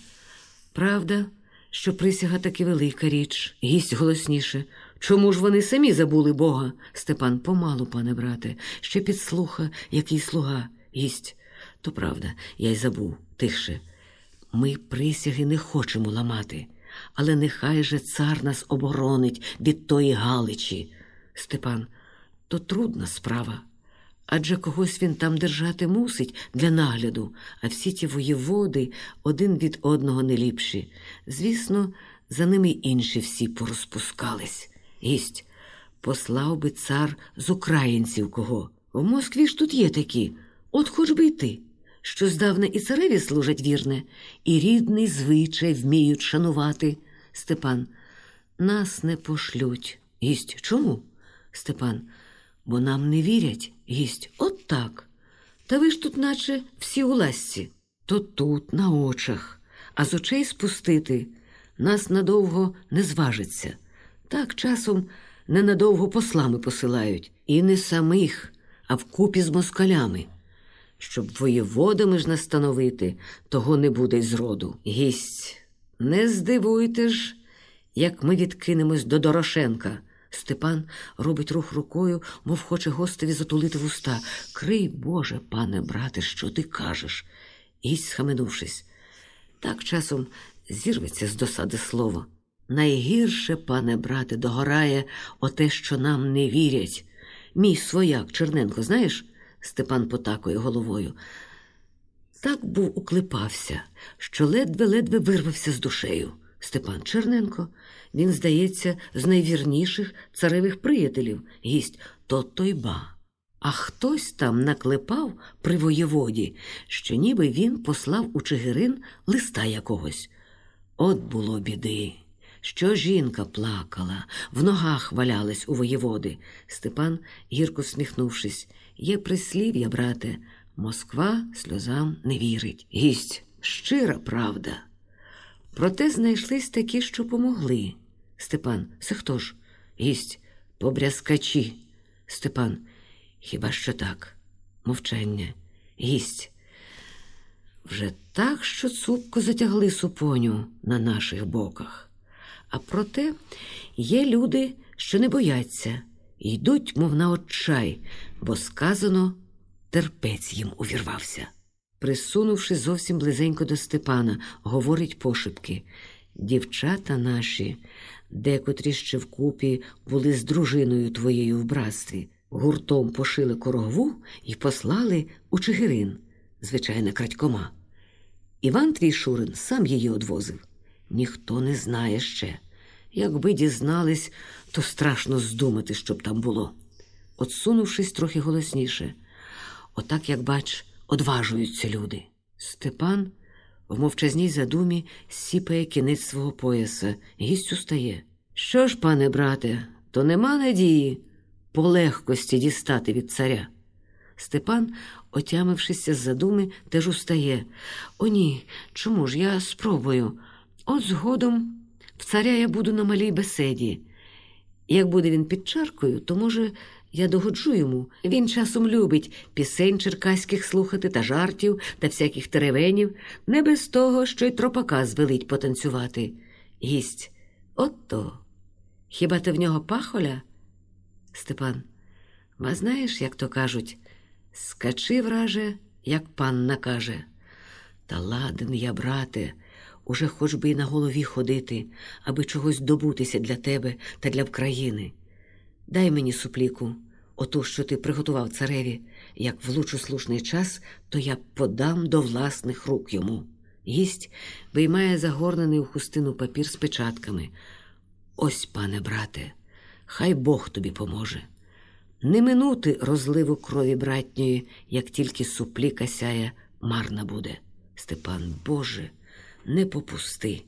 Правда, що присяга таки велика річ, гість голосніше. Чому ж вони самі забули Бога? Степан, помалу, пане брате, ще підслуха, який слуга, гість. То правда, я й забув, тихше. Ми присяги не хочемо ламати але нехай же цар нас оборонить від тої Галичі. Степан, то трудна справа. Адже когось він там держати мусить для нагляду, а всі ті воєводи один від одного не ліпші. Звісно, за ними інші всі порозпускались. Гість, послав би цар з українців кого. В Москві ж тут є такі, от хоч би й ти що здавна і цареві служать вірне, і рідний звичай вміють шанувати. Степан, нас не пошлють. Гість, чому? Степан, бо нам не вірять, гість, от так. Та ви ж тут, наче всі у ласці, то тут, на очах, а з очей спустити нас надовго не зважиться. Так часом ненадовго послами посилають, і не самих, а вкупі з москалями щоб воєводами ж настановити, того не буде й зроду. Гість, не здивуйте ж, як ми відкинемось до Дорошенка. Степан робить рух рукою, мов хоче гостеві затулити вуста. Крий, Боже, пане брате, що ти кажеш? Гість, схаменувшись. Так часом зірветься з досади слово. Найгірше, пане брате, догорає оте, що нам не вірять. Мій свояк Черненко, знаєш? Степан потакує головою. Так був уклепався, що ледве-ледве вирвався з душею. Степан Черненко, він, здається, з найвірніших царевих приятелів, гість то той ба. А хтось там наклепав при воєводі, що ніби він послав у Чигирин листа якогось. От було біди, що жінка плакала, в ногах валялась у воєводи. Степан, гірко сміхнувшись, є прислів'я, брате, Москва сльозам не вірить. Гість, щира правда. Проте знайшлись такі, що помогли. Степан, це хто ж? Гість, побрязкачі. Степан, хіба що так? Мовчання. Гість. Вже так, що цупко затягли супоню на наших боках. А проте є люди, що не бояться, йдуть, мов на отчай, бо сказано, терпець їм увірвався. Присунувши зовсім близенько до Степана, говорить пошепки. Дівчата наші, декотрі ще вкупі були з дружиною твоєю в братстві, гуртом пошили корогову і послали у Чигирин, звичайно, крадькома. Іван твій Шурин сам її одвозив. Ніхто не знає ще. Якби дізнались, то страшно здумати, щоб там було. Отсунувшись трохи голосніше, отак, як бач, одважуються люди. Степан в мовчазній задумі сіпає кінець свого пояса, гість устає. Що ж, пане брате, то нема надії по легкості дістати від царя. Степан, отямившися з задуми, теж устає. О, ні, чому ж я спробую? От згодом в царя я буду на малій беседі. Як буде він під чаркою, то, може, я догоджу йому. Він часом любить пісень черкаських слухати та жартів та всяких теревенів, не без того, що й тропака звелить потанцювати. Гість, от то. Хіба ти в нього пахоля? Степан, ма знаєш, як то кажуть, скачи, враже, як пан накаже. Та ладен я, брате, уже хоч би й на голові ходити, аби чогось добутися для тебе та для вкраїни. Дай мені супліку, оту, що ти приготував цареві, як влучу слушний час, то я подам до власних рук йому. Гість виймає загорнений у хустину папір з печатками. Ось, пане брате, хай Бог тобі поможе. Не минути розливу крові братньої, як тільки супліка сяє, марна буде. Степан, Боже, не попусти.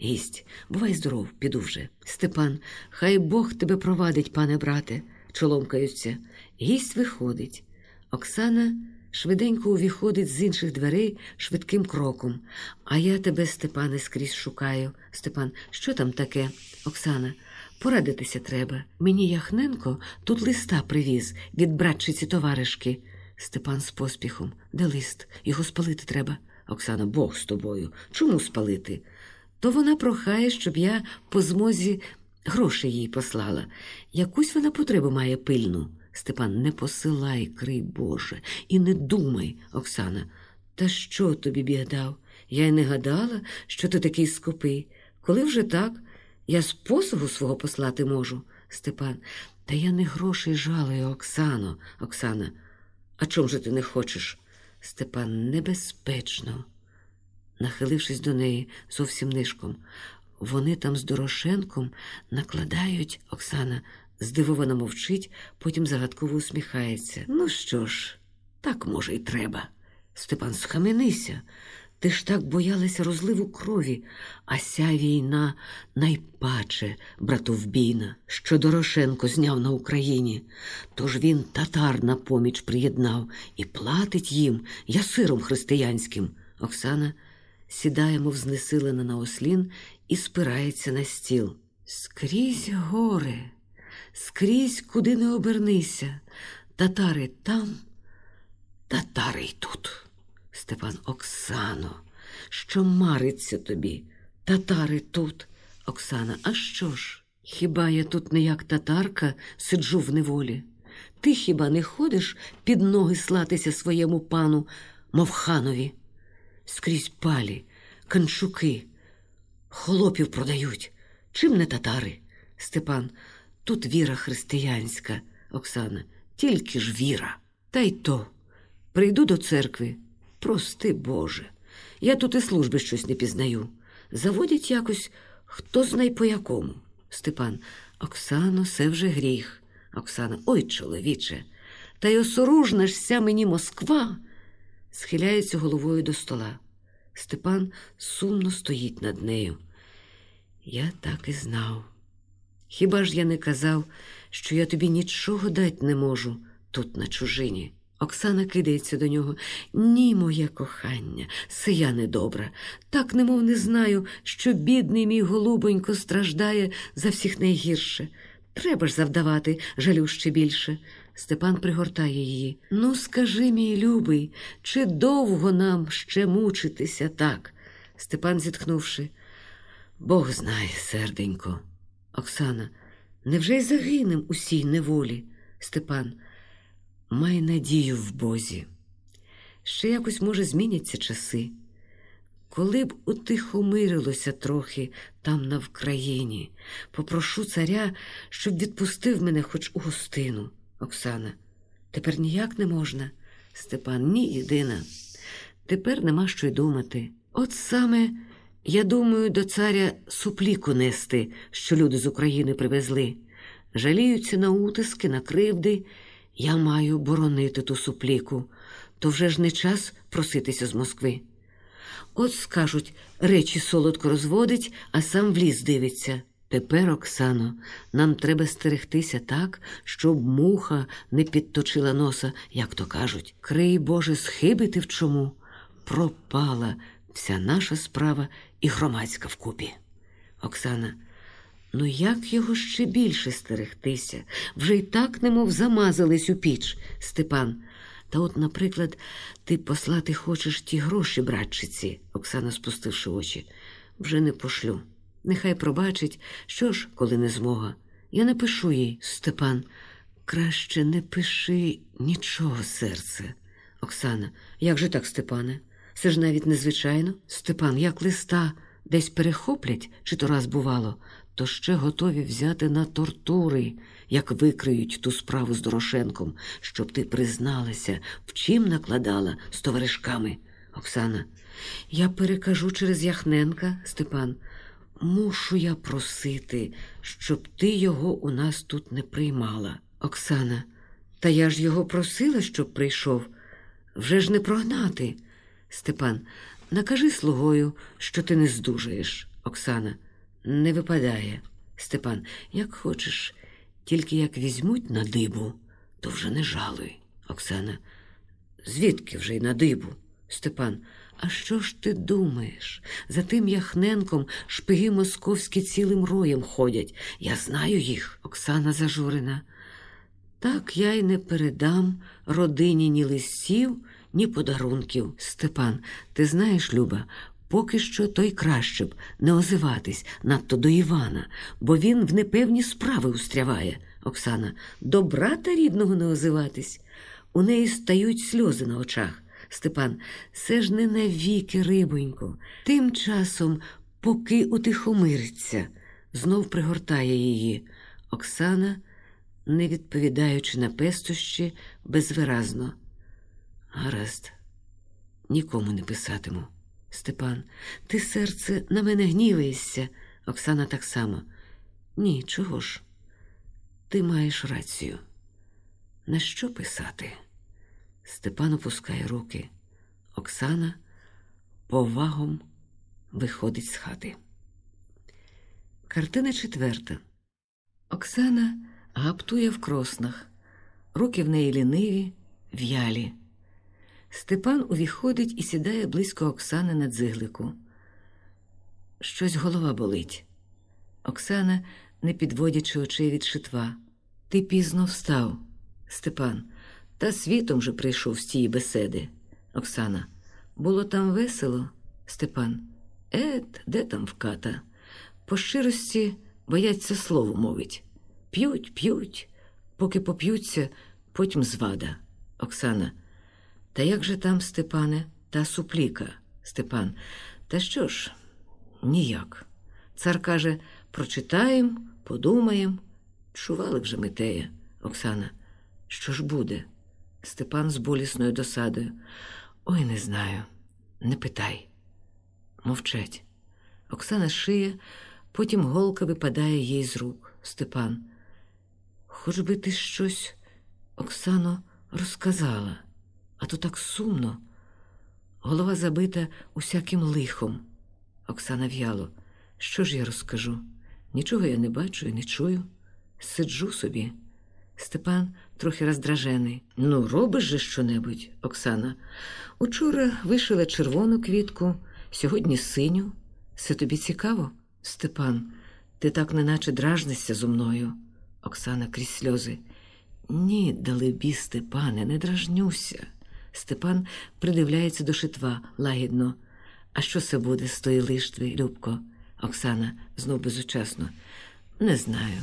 Гість, бувай здоров, піду вже. Степан, хай Бог тебе провадить, пане брате, чоломкаються. Гість виходить. Оксана швиденько увіходить з інших дверей швидким кроком. А я тебе, Степане, скрізь шукаю. Степан, що там таке? Оксана, порадитися треба. Мені Яхненко тут листа привіз від братчиці товаришки. Степан з поспіхом. Де лист? Його спалити треба. Оксана, Бог з тобою. Чому спалити? То вона прохає, щоб я по змозі гроші їй послала. Якусь вона потребу має пильну. Степан, не посилай, крий Боже, і не думай, Оксана. Та що тобі біг дав? Я й не гадала, що ти такий скупий. Коли вже так, я з посугу свого послати можу. Степан, та я не грошей жалую, Оксано. Оксана, а чом же ти не хочеш? Степан, небезпечно. Нахилившись до неї зовсім нишком, вони там з Дорошенком накладають, Оксана здивовано мовчить, потім загадково усміхається. Ну що ж, так, може, і треба. Степан, схаменися. Ти ж так боялася розливу крові, а ся війна найпаче, братовбійна, що Дорошенко зняв на Україні. Тож він татар на поміч приєднав і платить їм ясиром християнським. Оксана сідає, мов знесилена на ослін, і спирається на стіл. Скрізь горе, скрізь куди не обернися. Татари там, татари й тут. Степан Оксано, що мариться тобі? Татари тут. Оксана, а що ж? Хіба я тут не як татарка сиджу в неволі? Ти хіба не ходиш під ноги слатися своєму пану, мов ханові? Скрізь палі, канчуки, холопів продають. Чим не татари? Степан, тут віра християнська, Оксана, тільки ж віра. Та й то. Прийду до церкви. Прости, Боже, я тут і служби щось не пізнаю. Заводять якось хто знай по якому. Степан, Оксано, це вже гріх. Оксана, ой, чоловіче, та й осоружна мені Москва. Схиляється головою до стола. Степан сумно стоїть над нею. Я так і знав. Хіба ж я не казав, що я тобі нічого дать не можу тут, на чужині? Оксана кидається до нього. Ні, моє кохання, сия недобра. Так немов не знаю, що бідний мій голубонько страждає за всіх найгірше. Треба ж завдавати, жалю ще більше. Степан пригортає її. Ну, скажи, мій любий, чи довго нам ще мучитися так? Степан, зітхнувши. Бог знає, серденько. Оксана, невже й загинем у сій неволі? Степан, май надію в Бозі. Ще якось, може, зміняться часи. Коли б утихомирилося трохи там на Вкраїні, попрошу царя, щоб відпустив мене хоч у гостину. Оксана, тепер ніяк не можна. Степан, ні, єдина. Тепер нема що й думати. От саме я думаю до царя супліку нести, що люди з України привезли. Жаліються на утиски, на кривди. Я маю боронити ту супліку, то вже ж не час проситися з Москви. От, скажуть, речі солодко розводить, а сам в ліс дивиться. Тепер, Оксано, нам треба стерегтися так, щоб муха не підточила носа, як то кажуть. Крий Боже, схибити в чому. Пропала вся наша справа і громадська вкупі. Оксана, ну як його ще більше стерегтися? Вже й так немов замазались у піч, Степан. Та от, наприклад, ти послати хочеш ті гроші, братчиці, Оксана, спустивши очі, вже не пошлю. Нехай пробачить, що ж, коли не змога. Я не пишу їй, Степан. Краще не пиши нічого, серце. Оксана, як же так, Степане? Це ж навіть незвичайно. Степан, як листа десь перехоплять, чи то раз бувало, то ще готові взяти на тортури, як викриють ту справу з Дорошенком, щоб ти призналася, в чим накладала з товаришками. Оксана, я перекажу через Яхненка, Степан. Мушу я просити, щоб ти його у нас тут не приймала. Оксана, та я ж його просила, щоб прийшов. Вже ж не прогнати. Степан, накажи слугою, що ти не здужаєш. Оксана, не випадає. Степан, як хочеш, тільки як візьмуть на дибу, то вже не жалуй. Оксана, звідки вже й на дибу? Степан, а що ж ти думаєш? За тим Яхненком шпиги московські цілим роєм ходять. Я знаю їх, Оксана зажурена. Так я й не передам родині ні листів, ні подарунків. Степан, ти знаєш, Люба, поки що то й краще б не озиватись надто до Івана, бо він в непевні справи устряває. Оксана, до брата рідного не озиватись. У неї стають сльози на очах. Степан, це ж не навіки, рибонько. Тим часом, поки утихомириться, знов пригортає її. Оксана, не відповідаючи на пестощі, безвиразно. Гаразд, нікому не писатиму. Степан, ти, серце, на мене гніваєшся. Оксана так само. Ні, чого ж? Ти маєш рацію. На що писати? Степан опускає руки. Оксана повагом виходить з хати. Картина четверта. Оксана гаптує в кроснах. Руки в неї ліниві, в'ялі. Степан увіходить і сідає близько Оксани на дзиглику. Щось голова болить. Оксана, не підводячи очей від шитва. Ти пізно встав, Степан. Та світом же прийшов з тієї беседи. Оксана. Було там весело, Степан. Ет, де там вката? По щирості бояться слово мовить. П'ють, п'ють, поки поп'ються, потім звада. Оксана. Та як же там, Степане, та супліка, Степан? Та що ж, ніяк. Цар каже прочитаєм, подумаєм. Чували вже ми теє, Оксана. Що ж буде? Степан з болісною досадою. Ой, не знаю, не питай. Мовчать. Оксана шиє, потім голка випадає їй з рук. Степан. Хоч би ти щось, Оксано, розказала, а то так сумно. Голова забита усяким лихом. Оксана в'яло. Що ж я розкажу? Нічого я не бачу і не чую. Сиджу собі. Степан трохи роздражений. Ну, робиш же щонебудь, Оксана. Учора вишила червону квітку, сьогодні синю. Все тобі цікаво? Степан, ти так неначе дражнишся зо мною. Оксана крізь сльози. Ні, далебі, Степане, не дражнюся. Степан придивляється до шитва лагідно. А що це буде з тої лиштви, Любко? Оксана знов безучасно. Не знаю.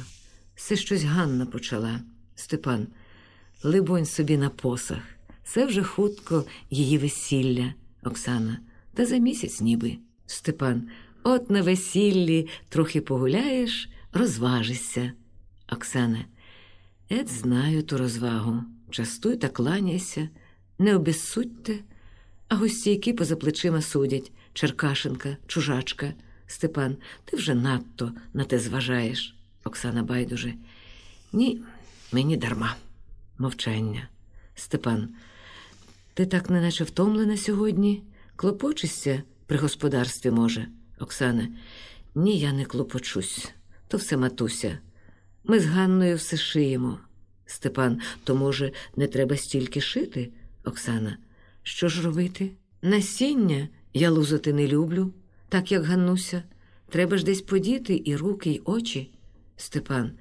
Це щось Ганна почала. Степан, либонь собі на посах. Це вже хутко її весілля, Оксана, та за місяць ніби. Степан, от на весіллі трохи погуляєш, розважишся. Оксана, ет знаю ту розвагу. Частуй та кланяйся, не обезсудьте, а гостійки поза плечима судять Черкашенка, чужачка. Степан, ти вже надто на те зважаєш. Оксана байдуже. Ні, мені дарма. Мовчання. Степан, ти так неначе втомлена сьогодні? Клопочешся при господарстві, може. Оксана, ні, я не клопочусь, то все матуся. Ми з Ганною все шиємо. Степан, то, може, не треба стільки шити? Оксана, що ж робити? Насіння я лузати не люблю, так як Ганнуся. Треба ж десь подіти і руки, і очі. Степан,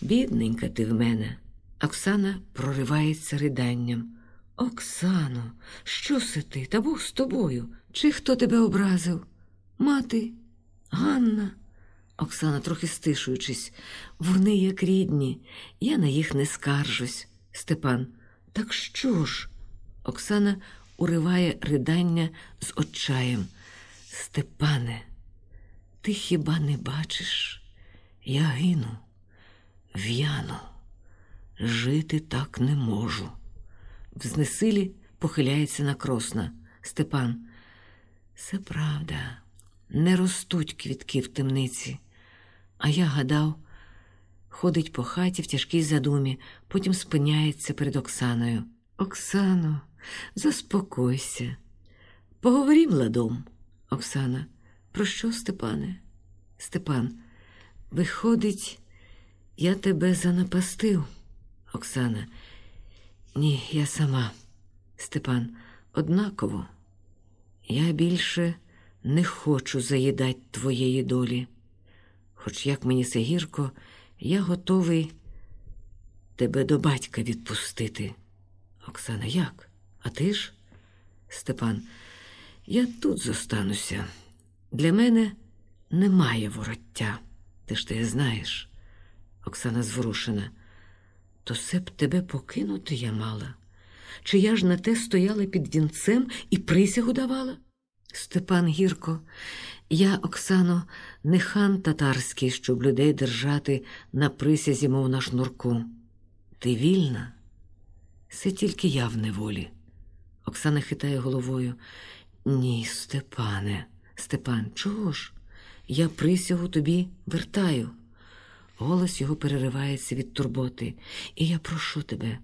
бідненька ти в мене. Оксана проривається риданням. Оксано, що си ти? Та Бог з тобою? Чи хто тебе образив? Мати, Ганна. Оксана, трохи стишуючись, вони як рідні, я на їх не скаржусь. Степан, так що ж? Оксана уриває ридання з отчаєм. Степане, ти хіба не бачиш? Я гину, в'яну, жити так не можу. В знесилі похиляється на кросна. Степан, це правда, не ростуть квітки в темниці. А я гадав, ходить по хаті в тяжкій задумі, потім спиняється перед Оксаною. Оксано, заспокойся. Поговорім ладом. Оксана, про що, Степане? Степан, виходить, я тебе занапастив. Оксана, ні, я сама. Степан, однаково. Я більше не хочу заїдати твоєї долі. Хоч як мені це гірко, я готовий тебе до батька відпустити. Оксана, як? А ти ж? Степан, я тут зостануся. Для мене немає вороття. Ти ж ти знаєш. Оксана зворушена. То се б тебе покинути я мала. Чи я ж на те стояла під вінцем і присягу давала? Степан гірко, я, Оксано, не хан татарський, щоб людей держати на присязі, мов на шнурку. Ти вільна? Це тільки я в неволі. Оксана хитає головою. Ні, Степане, Степан, чого ж? Я присягу тобі вертаю. Голос його переривається від турботи, і я прошу тебе,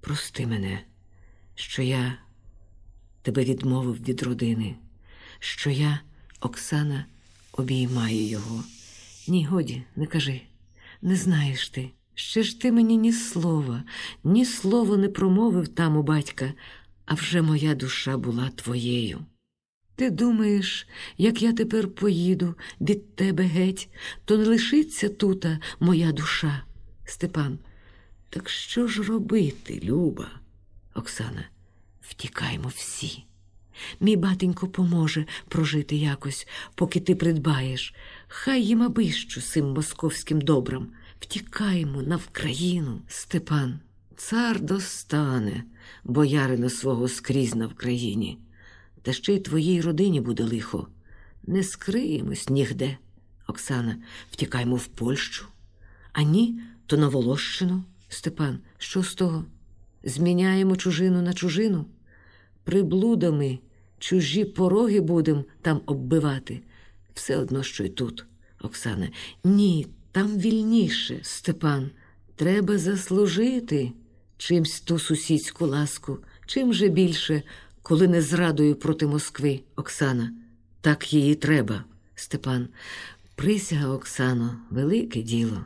прости мене, що я тебе відмовив від родини, що я, Оксана, обіймаю його. Ні, годі, не кажи, не знаєш ти. Ще ж ти мені ні слова, ні слова не промовив там у батька, а вже моя душа була твоєю. Ти думаєш, як я тепер поїду від тебе геть, то не лишиться тута моя душа. Степан, так що ж робити, Люба? Оксана, втікаймо всі. Мій батенько поможе прожити якось, поки ти придбаєш. Хай їм абищу цим московським добрам. Втікаймо на Вкраїну, Степан. Цар достане, боярина свого скрізь на Вкраїні. Та ще й твоїй родині буде лихо. Не скриємось нігде. Оксана, втікаймо в Польщу. А ні, то на Волощину. Степан, що з того? Зміняємо чужину на чужину. Приблудами чужі пороги будем там оббивати. Все одно, що й тут, Оксана. Ні, там вільніше, Степан. Треба заслужити. Чимсь ту сусідську ласку, чим же більше, коли не зрадою проти Москви, Оксана. Так її треба, Степан. Присяга, Оксано, велике діло.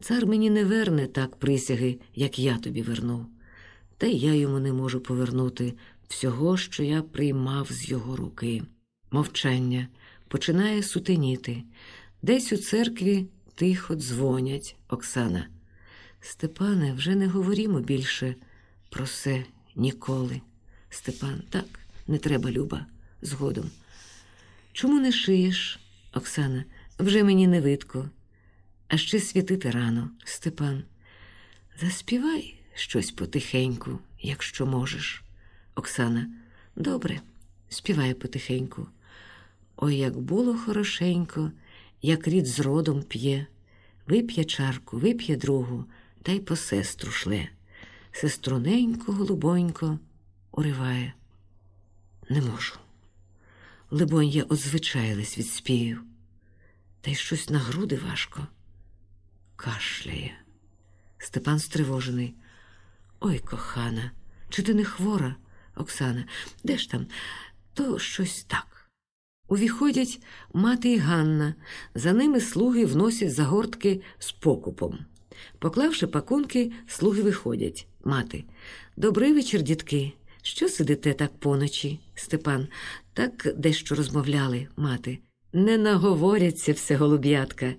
Цар мені не верне так присяги, як я тобі вернув. Та й я йому не можу повернути всього, що я приймав з його руки. Мовчання починає сутеніти. Десь у церкві тихо дзвонять Оксана. Степане, вже не говорімо більше про це ніколи. Степан, так, не треба, Люба, згодом. Чому не шиєш, Оксана? Вже мені не видко. А ще світити рано, Степан. Заспівай щось потихеньку, якщо можеш. Оксана, добре, співай потихеньку. Ой, як було хорошенько, як рід з родом п'є, вип'є чарку, вип'є другу, та й по сестру шле. Сеструненько, голубонько, уриває. Не можу. Либонь, я озвичайлась від співів, та й щось на груди важко. Кашляє. Степан стривожений. Ой, кохана, чи ти не хвора, Оксана? Де ж там? То щось так. Увіходять мати і Ганна, за ними слуги вносять загортки з покупом. Поклавши пакунки, слуги виходять. Мати. Добрий вечір, дітки. Що сидите так поночі, Степан? Так дещо розмовляли, мати. Не наговоряться все голуб'ятка.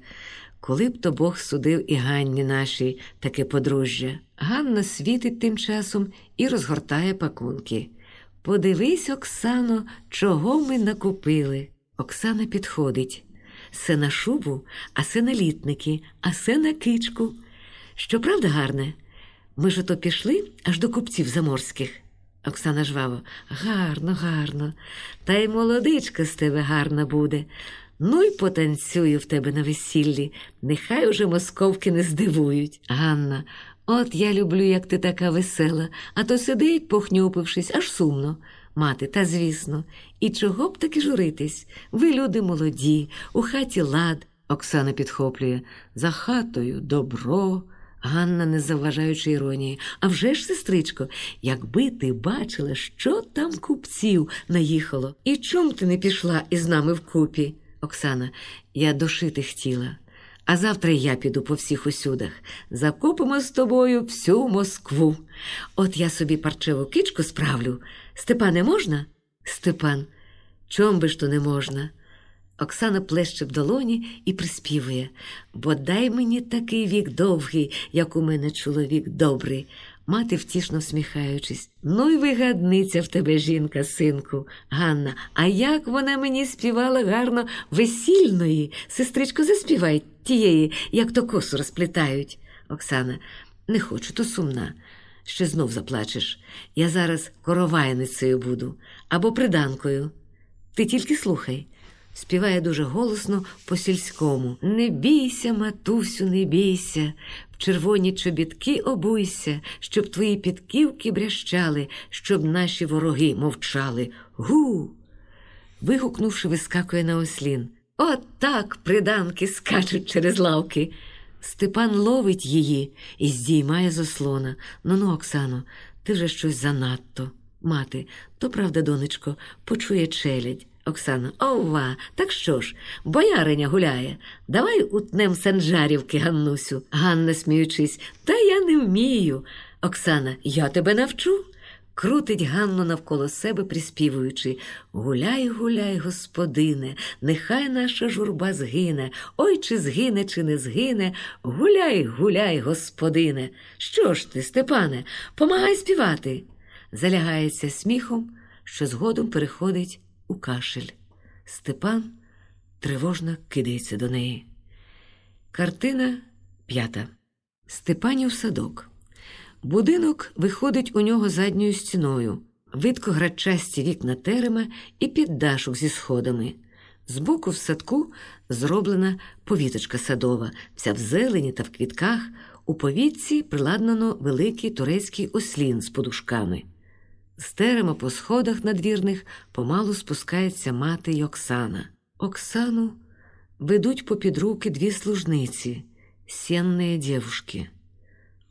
Коли б то Бог судив і Ганні нашій таке подружжя. Ганна світить тим часом і розгортає пакунки. Подивись, Оксано, чого ми накупили. Оксана підходить. Се на шубу, а се на літники, а се на кичку. Щоправда, гарне? Ми ж ото пішли аж до купців заморських. Оксана жваво, гарно, гарно. Та й молодичка з тебе гарна буде. Ну й потанцюю в тебе на весіллі. Нехай уже московки не здивують. Ганна, от я люблю, як ти така весела, а то сидить, похнюпившись, аж сумно. Мати, та звісно, і чого б таки журитись? Ви люди молоді, у хаті лад. Оксана підхоплює за хатою добро. Ганна, не заважаючи іронії. А вже ж, сестричко, якби ти бачила, що там купців наїхало, і чом ти не пішла із нами вкупі? Оксана, я дошити хотіла. А завтра я піду по всіх усюдах. Закупимо з тобою всю Москву. От я собі парчеву кичку справлю. Степане, можна? Степан, чом би ж то не можна? Оксана плеще в долоні і приспівує Бодай мені такий вік довгий, як у мене чоловік добрий. Мати втішно всміхаючись. Ну й вигадниця в тебе жінка, синку, Ганна. А як вона мені співала гарно весільної? Сестричко, заспівай тієї, як то косу розплітають. Оксана, не хочу, то сумна. Ще знов заплачеш. Я зараз коровайницею буду або приданкою. Ти тільки слухай. Співає дуже голосно по сільському. Не бійся, матусю, не бійся, в червоні чобітки обуйся, щоб твої підківки брящали, щоб наші вороги мовчали. Гу. Вигукнувши, вискакує на ослін. От так приданки скачуть через лавки. Степан ловить її і здіймає з ослона. Ну ну, Оксано, ти вже щось занадто. Мати, то правда, донечко, почує челядь. Оксана, ова, так що ж, бояриня гуляє. Давай утнем санжарівки, Ганнусю. Ганна, сміючись, та я не вмію. Оксана, я тебе навчу. Крутить Ганну навколо себе, приспівуючи Гуляй, гуляй, господине, нехай наша журба згине. Ой, чи згине, чи не згине. Гуляй, гуляй, господине. Що ж ти, Степане, помагай співати. Залягається сміхом, що згодом переходить у кашель. Степан тривожно кидається до неї. Картина п'ята. Степанів садок. Будинок виходить у нього задньою стіною, видко грачасті вікна терема і піддашок зі сходами. Збоку в садку зроблена повіточка садова, вся в зелені та в квітках. У повітці приладнано великий турецький ослін з подушками. З терема по сходах надвірних помалу спускається мати й Оксана. Оксану ведуть попід руки дві служниці, сенные девушки.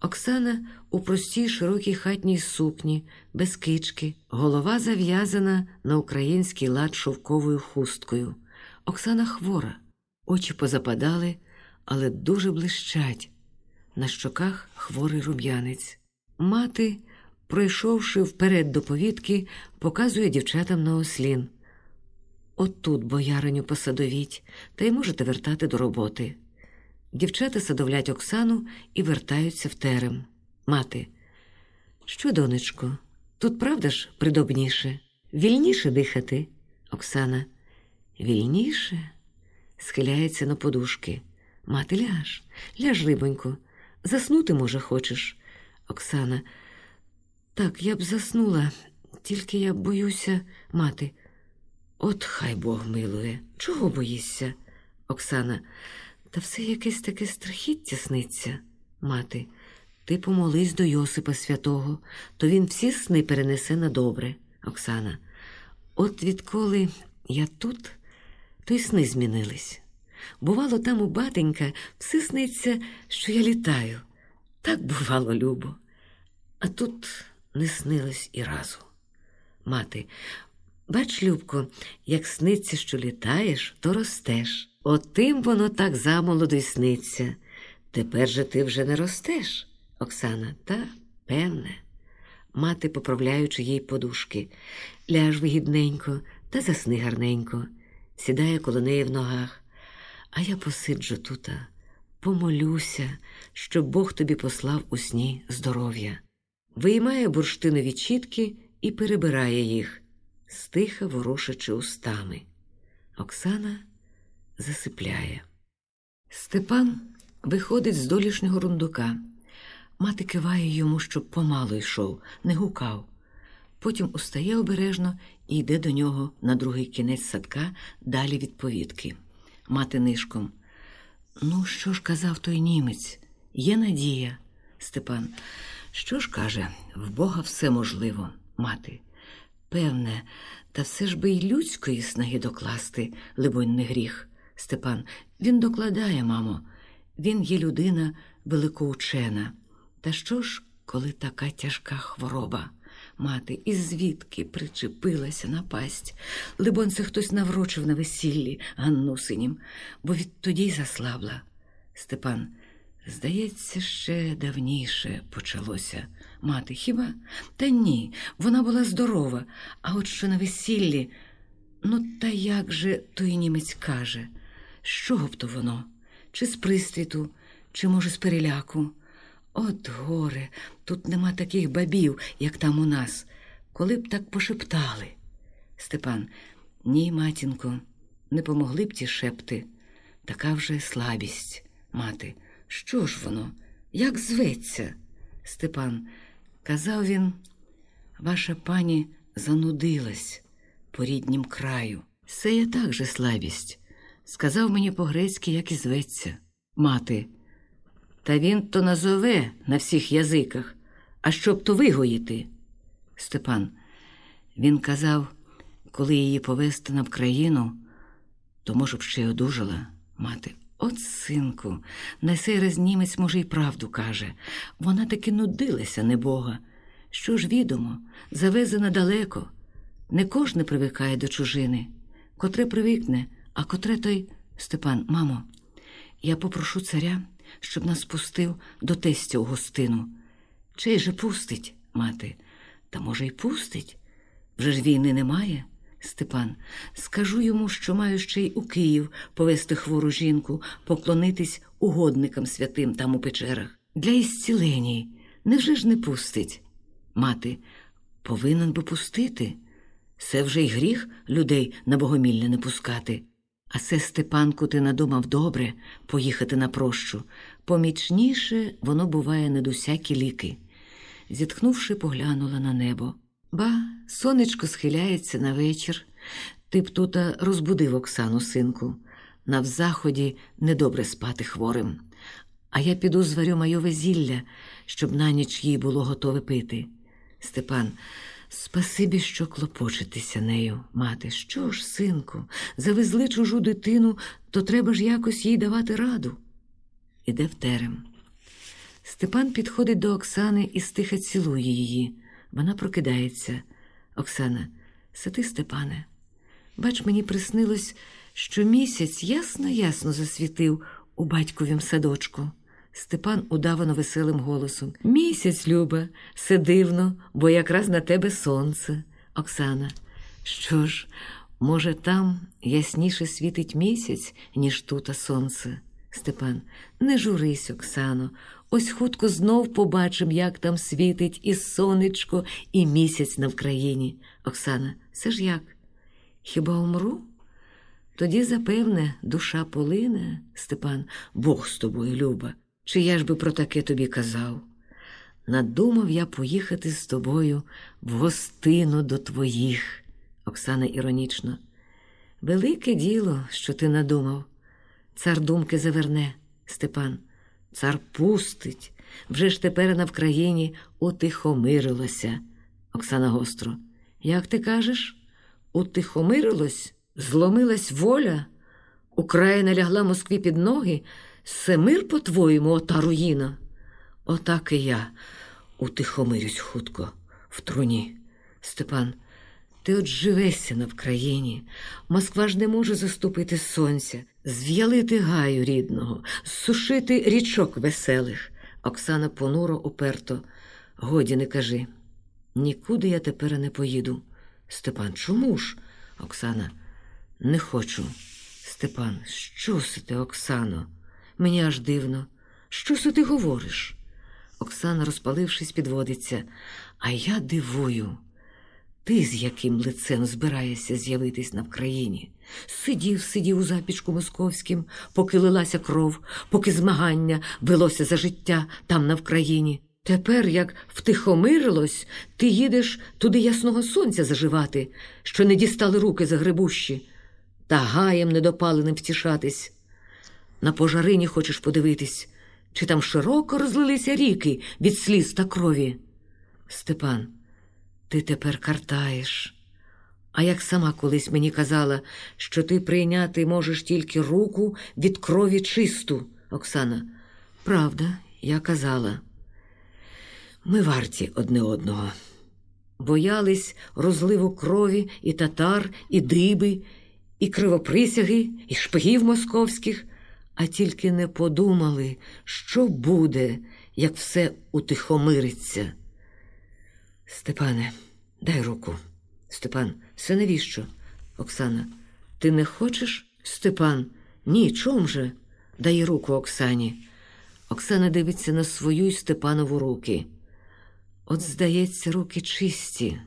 Оксана у простій широкій хатній сукні, без кички, голова зав'язана на український лад шовковою хусткою. Оксана хвора, очі позападали, але дуже блищать. На щоках хворий рум'янець. Мати, пройшовши вперед до повітки, показує дівчатам на ослін. Отут, бояриню, посадовіть, та й можете вертати до роботи. Дівчата садовлять Оксану і вертаються в терем. Мати. Що, донечко, тут правда ж придобніше? Вільніше дихати? Оксана. Вільніше? Схиляється на подушки. Мати, ляж, ляж, рибонько. Заснути, може, хочеш? Оксана. Так, я б заснула, тільки я боюся, мати. От хай Бог милує. Чого боїшся? Оксана. Та все якесь таке страхіття сниться, мати. Ти помолись до Йосипа святого, то він всі сни перенесе на добре, Оксана. От відколи я тут, то й сни змінились. Бувало, там у батенька все сниться, що я літаю. Так бувало, любо. А тут не снилось і разу. Мати, бач, Любко, як сниться, що літаєш, то ростеш. Отим воно так замолоду й сниться. Тепер же ти вже не ростеш, Оксана, та певне. Мати, поправляючи їй подушки, ляж вигідненько та засни гарненько, сідає коло неї в ногах. А я посиджу тута, помолюся, щоб Бог тобі послав у сні здоров'я. Виймає бурштинові чітки і перебирає їх, стиха ворушачи устами. Оксана засипляє. Степан виходить з долішнього рундука. Мати киває йому, щоб помало йшов, не гукав. Потім устає обережно і йде до нього на другий кінець садка далі від повітки. Мати нишком. Ну, що ж казав той німець? Є надія. Степан. Що ж каже, в Бога все можливо, мати. Певне, та все ж би й людської снаги докласти, либонь, не гріх. Степан, він докладає, мамо, він є людина великоучена. Та що ж, коли така тяжка хвороба? Мати, і звідки причепилася напасть? Либон, це хтось наврочив на весіллі Ганну синім, бо відтоді й заслабла. Степан, здається, ще давніше почалося. Мати, хіба? Та ні, вона була здорова, а от що на весіллі. Ну, та як же той німець каже? З чого б то воно? Чи з пристріту, чи, може, з переляку? От горе, тут нема таких бабів, як там у нас, коли б так пошептали. Степан, ні, матінко, не помогли б ті шепти. Така вже слабість, мати. Що ж воно? Як зветься? Степан, казав він, ваша пані занудилась по ріднім краю. Це є так же слабість. Сказав мені по-грецьки, як і зветься. Мати. Та він то назове на всіх язиках, а щоб то вигоїти. Степан. Він казав, коли її повести на Вкраїну, то, може б, ще й одужала, мати. От, синку, на сей раз німець, може, й правду каже. Вона таки нудилася, небога. Що ж відомо, завезена далеко. Не кожне привикає до чужини. Котре привикне, а котре той Степан, мамо, я попрошу царя, щоб нас пустив до тестя у гостину. Чей же пустить, мати? Та, може, й пустить? Вже ж війни немає. Степан, скажу йому, що маю ще й у Київ повести хвору жінку, поклонитись угодникам святим там у печерах. Для ісціленій. Невже ж не пустить? Мати, повинен би пустити. Це вже й гріх людей на богомілля не пускати. А це, Степанку, ти надумав добре поїхати на прощу. Помічніше воно буває над усякі ліки. Зітхнувши, поглянула на небо. Ба, сонечко схиляється на вечір. Ти б тута розбудив Оксану, синку. На взаході недобре спати хворим. А я піду зварю майове зілля, щоб на ніч їй було готове пити. Степан, спасибі, що клопочетеся нею, мати. Що ж, синку, завезли чужу дитину, то треба ж якось їй давати раду. Іде в терем. Степан підходить до Оксани і стиха цілує її. Вона прокидається. Оксана, сиди, Степане. Бач, мені приснилось, що місяць ясно ясно засвітив у батьковім садочку. Степан удавано веселим голосом. Місяць, Люба, все дивно, бо якраз на тебе сонце. Оксана. Що ж, може, там ясніше світить місяць, ніж тута сонце. Степан, не журись, Оксано. Ось хутко знов побачим, як там світить і сонечко, і місяць на Вкраїні. Оксана, це ж як? Хіба умру? Тоді, запевне, душа полине, Степан, Бог з тобою, Люба. Чи я ж би про таке тобі казав? Надумав я поїхати з тобою в гостину до твоїх, Оксана іронічно. Велике діло, що ти надумав. Цар думки заверне, Степан. Цар пустить. Вже ж тепер на Вкраїні утихомирилося. Оксана гостро. Як ти кажеш? Утихомирилось? Зломилась воля? Україна лягла Москві під ноги? Семир, по-твоєму, ота руїна? Отак і я утихомирюсь хутко в труні. Степан, ти от живешся на Вкраїні. Москва ж не може заступити сонця, зв'ялити гаю рідного, зсушити річок веселих. Оксана понуро уперто. Годі не кажи. Нікуди я тепер не поїду. Степан, чому ж? Оксана, не хочу. Степан, що си ти, Оксано? Мені аж дивно. Що си ти говориш? Оксана, розпалившись, підводиться. А я дивую. Ти з яким лицем збираєшся з'явитись на Вкраїні? Сидів, сидів у запічку московським, поки лилася кров, поки змагання велося за життя там на Вкраїні. Тепер, як втихомирилось, ти їдеш туди ясного сонця заживати, що не дістали руки за грибущі, та гаєм недопаленим втішатись. На пожарині хочеш подивитись, чи там широко розлилися ріки від сліз та крові. Степан, ти тепер картаєш. А як сама колись мені казала, що ти прийняти можеш тільки руку від крові чисту, Оксана. Правда, я казала. Ми варті одне одного. Боялись розливу крові і татар, і диби, і кривоприсяги, і шпигів московських, а тільки не подумали, що буде, як все утихомириться. Степане, дай руку. Степан, це навіщо? Оксана, ти не хочеш? Степан, ні, чом же? Дай руку Оксані. Оксана дивиться на свою й Степанову руки. От, здається, руки чисті.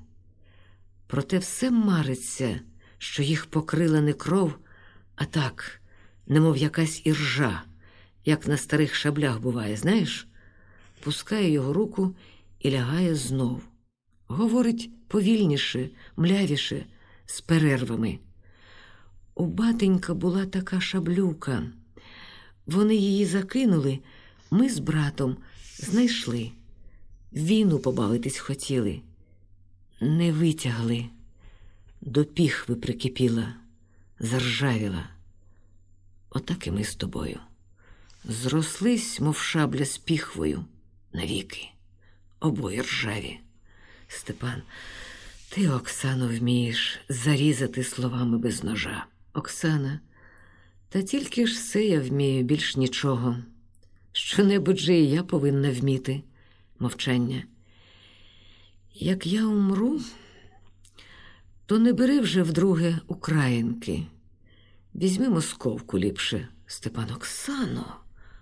Проте все мариться, що їх покрила не кров, а так, немов якась іржа, як на старих шаблях буває, знаєш? Пускає його руку і лягає знов. Говорить повільніше, млявіше, з перервами. У батенька була така шаблюка. Вони її закинули, ми з братом знайшли. Війну побавитись хотіли, не витягли, до піхви прикипіла, заржавіла. Отак і ми з тобою. Зрослись, мов шабля з піхвою навіки, обоє ржаві. Степан, ти, Оксано, вмієш зарізати словами без ножа. Оксана, та тільки ж все я вмію більш нічого. Що-небудь же і я повинна вміти мовчання. Як я умру, то не бери вже вдруге українки. Візьми московку ліпше, Степан Оксано,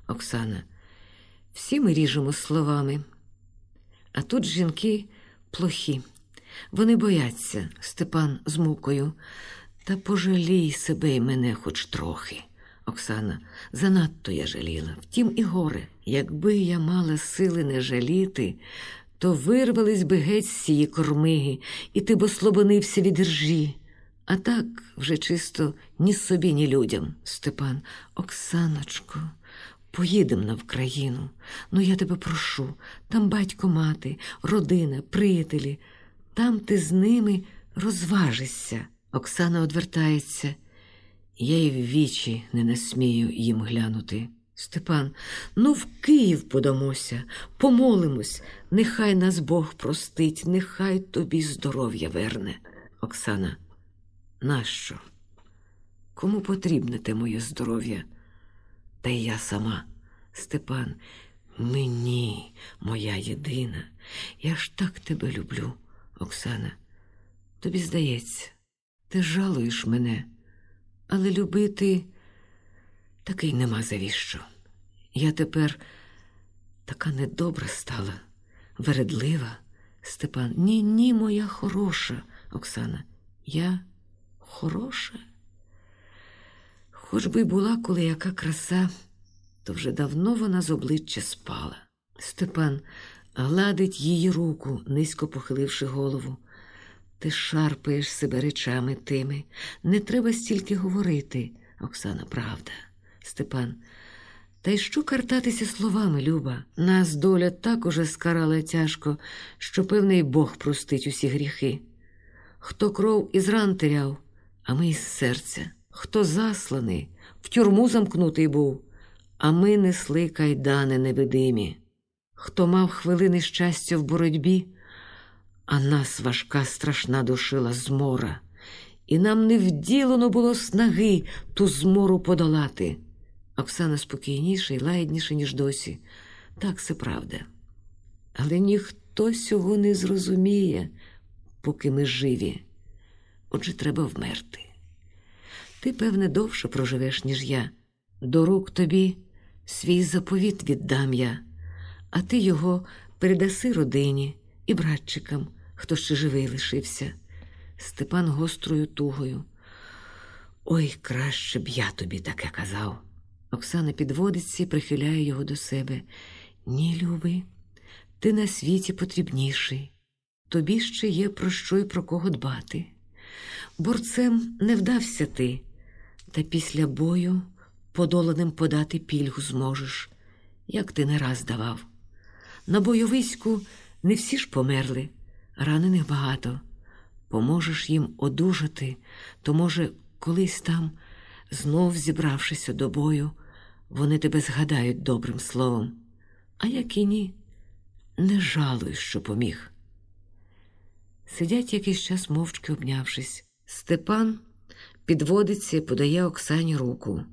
Оксана. Всі ми ріжемо словами. А тут жінки плохі. Вони бояться, Степан з мукою. Та пожалій себе й мене хоч трохи. Оксана, занадто я жаліла, втім і горе. Якби я мала сили не жаліти, то вирвались би геть з цієї кормиги, і ти б ослобонився від ржі. А так вже чисто ні собі, ні людям. Степан, Оксаночко, поїдемо на Вкраїну. Ну, я тебе прошу, там батько мати, родина, приятелі, там ти з ними розважишся. Оксана одвертається. Я й в вічі не насмію їм глянути. Степан, ну в Київ подамося, помолимось, нехай нас Бог простить, нехай тобі здоров'я верне. Оксана, нащо? Кому потрібне те моє здоров'я? Та й я сама, Степан, мені, моя єдина. Я ж так тебе люблю, Оксана. Тобі здається, ти жалуєш мене, але любити такий нема завіщо. Я тепер така недобра стала, вередлива, Степан. Ні, ні, моя хороша, Оксана. Я хороша. Хоч би й була коли яка краса, то вже давно вона з обличчя спала. Степан гладить її руку, низько похиливши голову. Ти шарпаєш себе речами тими. Не треба стільки говорити, Оксана, правда. Степан. Та й що картатися словами, Люба? Нас доля так уже скарала тяжко, що певний Бог простить усі гріхи. Хто кров із ран теряв, а ми із серця, хто засланий, в тюрму замкнутий був, а ми несли кайдани невидимі. Хто мав хвилини щастя в боротьбі, а нас важка страшна душила змора, і нам не вділено було снаги ту змору подолати. Оксана спокійніша і лагідніша, ніж досі. Так це правда. Але ніхто цього не зрозуміє, поки ми живі. Отже, треба вмерти. Ти, певне, довше проживеш, ніж я. До рук тобі свій заповіт віддам я, а ти його передаси родині і братчикам, хто ще живий лишився. Степан гострою тугою. Ой, краще б я тобі таке казав. Оксана підводиться і прихиляє його до себе. Ні, любий, ти на світі потрібніший. Тобі ще є про що й про кого дбати. Борцем не вдався ти, та після бою подоланим подати пільгу зможеш, як ти не раз давав. На бойовиську не всі ж померли, ранених багато. Поможеш їм одужати, то, може, колись там, знов зібравшися до бою, вони тебе згадають добрим словом. А як і ні, не жалуй, що поміг. Сидять якийсь час мовчки обнявшись. Степан підводиться і подає Оксані руку.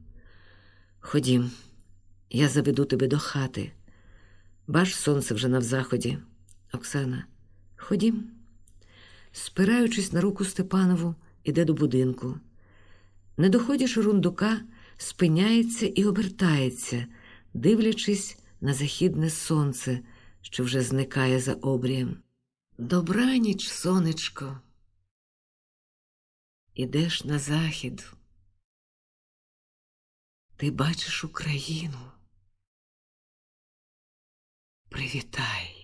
Ходім, я заведу тебе до хати. Бач, сонце вже на заході. Оксана, ходім. Спираючись на руку Степанову, іде до будинку. Не доходячи рундука, спиняється і обертається, дивлячись на західне сонце, що вже зникає за обрієм. Добраніч, сонечко. Ідеш на захід. Ти бачиш Україну. Привітай.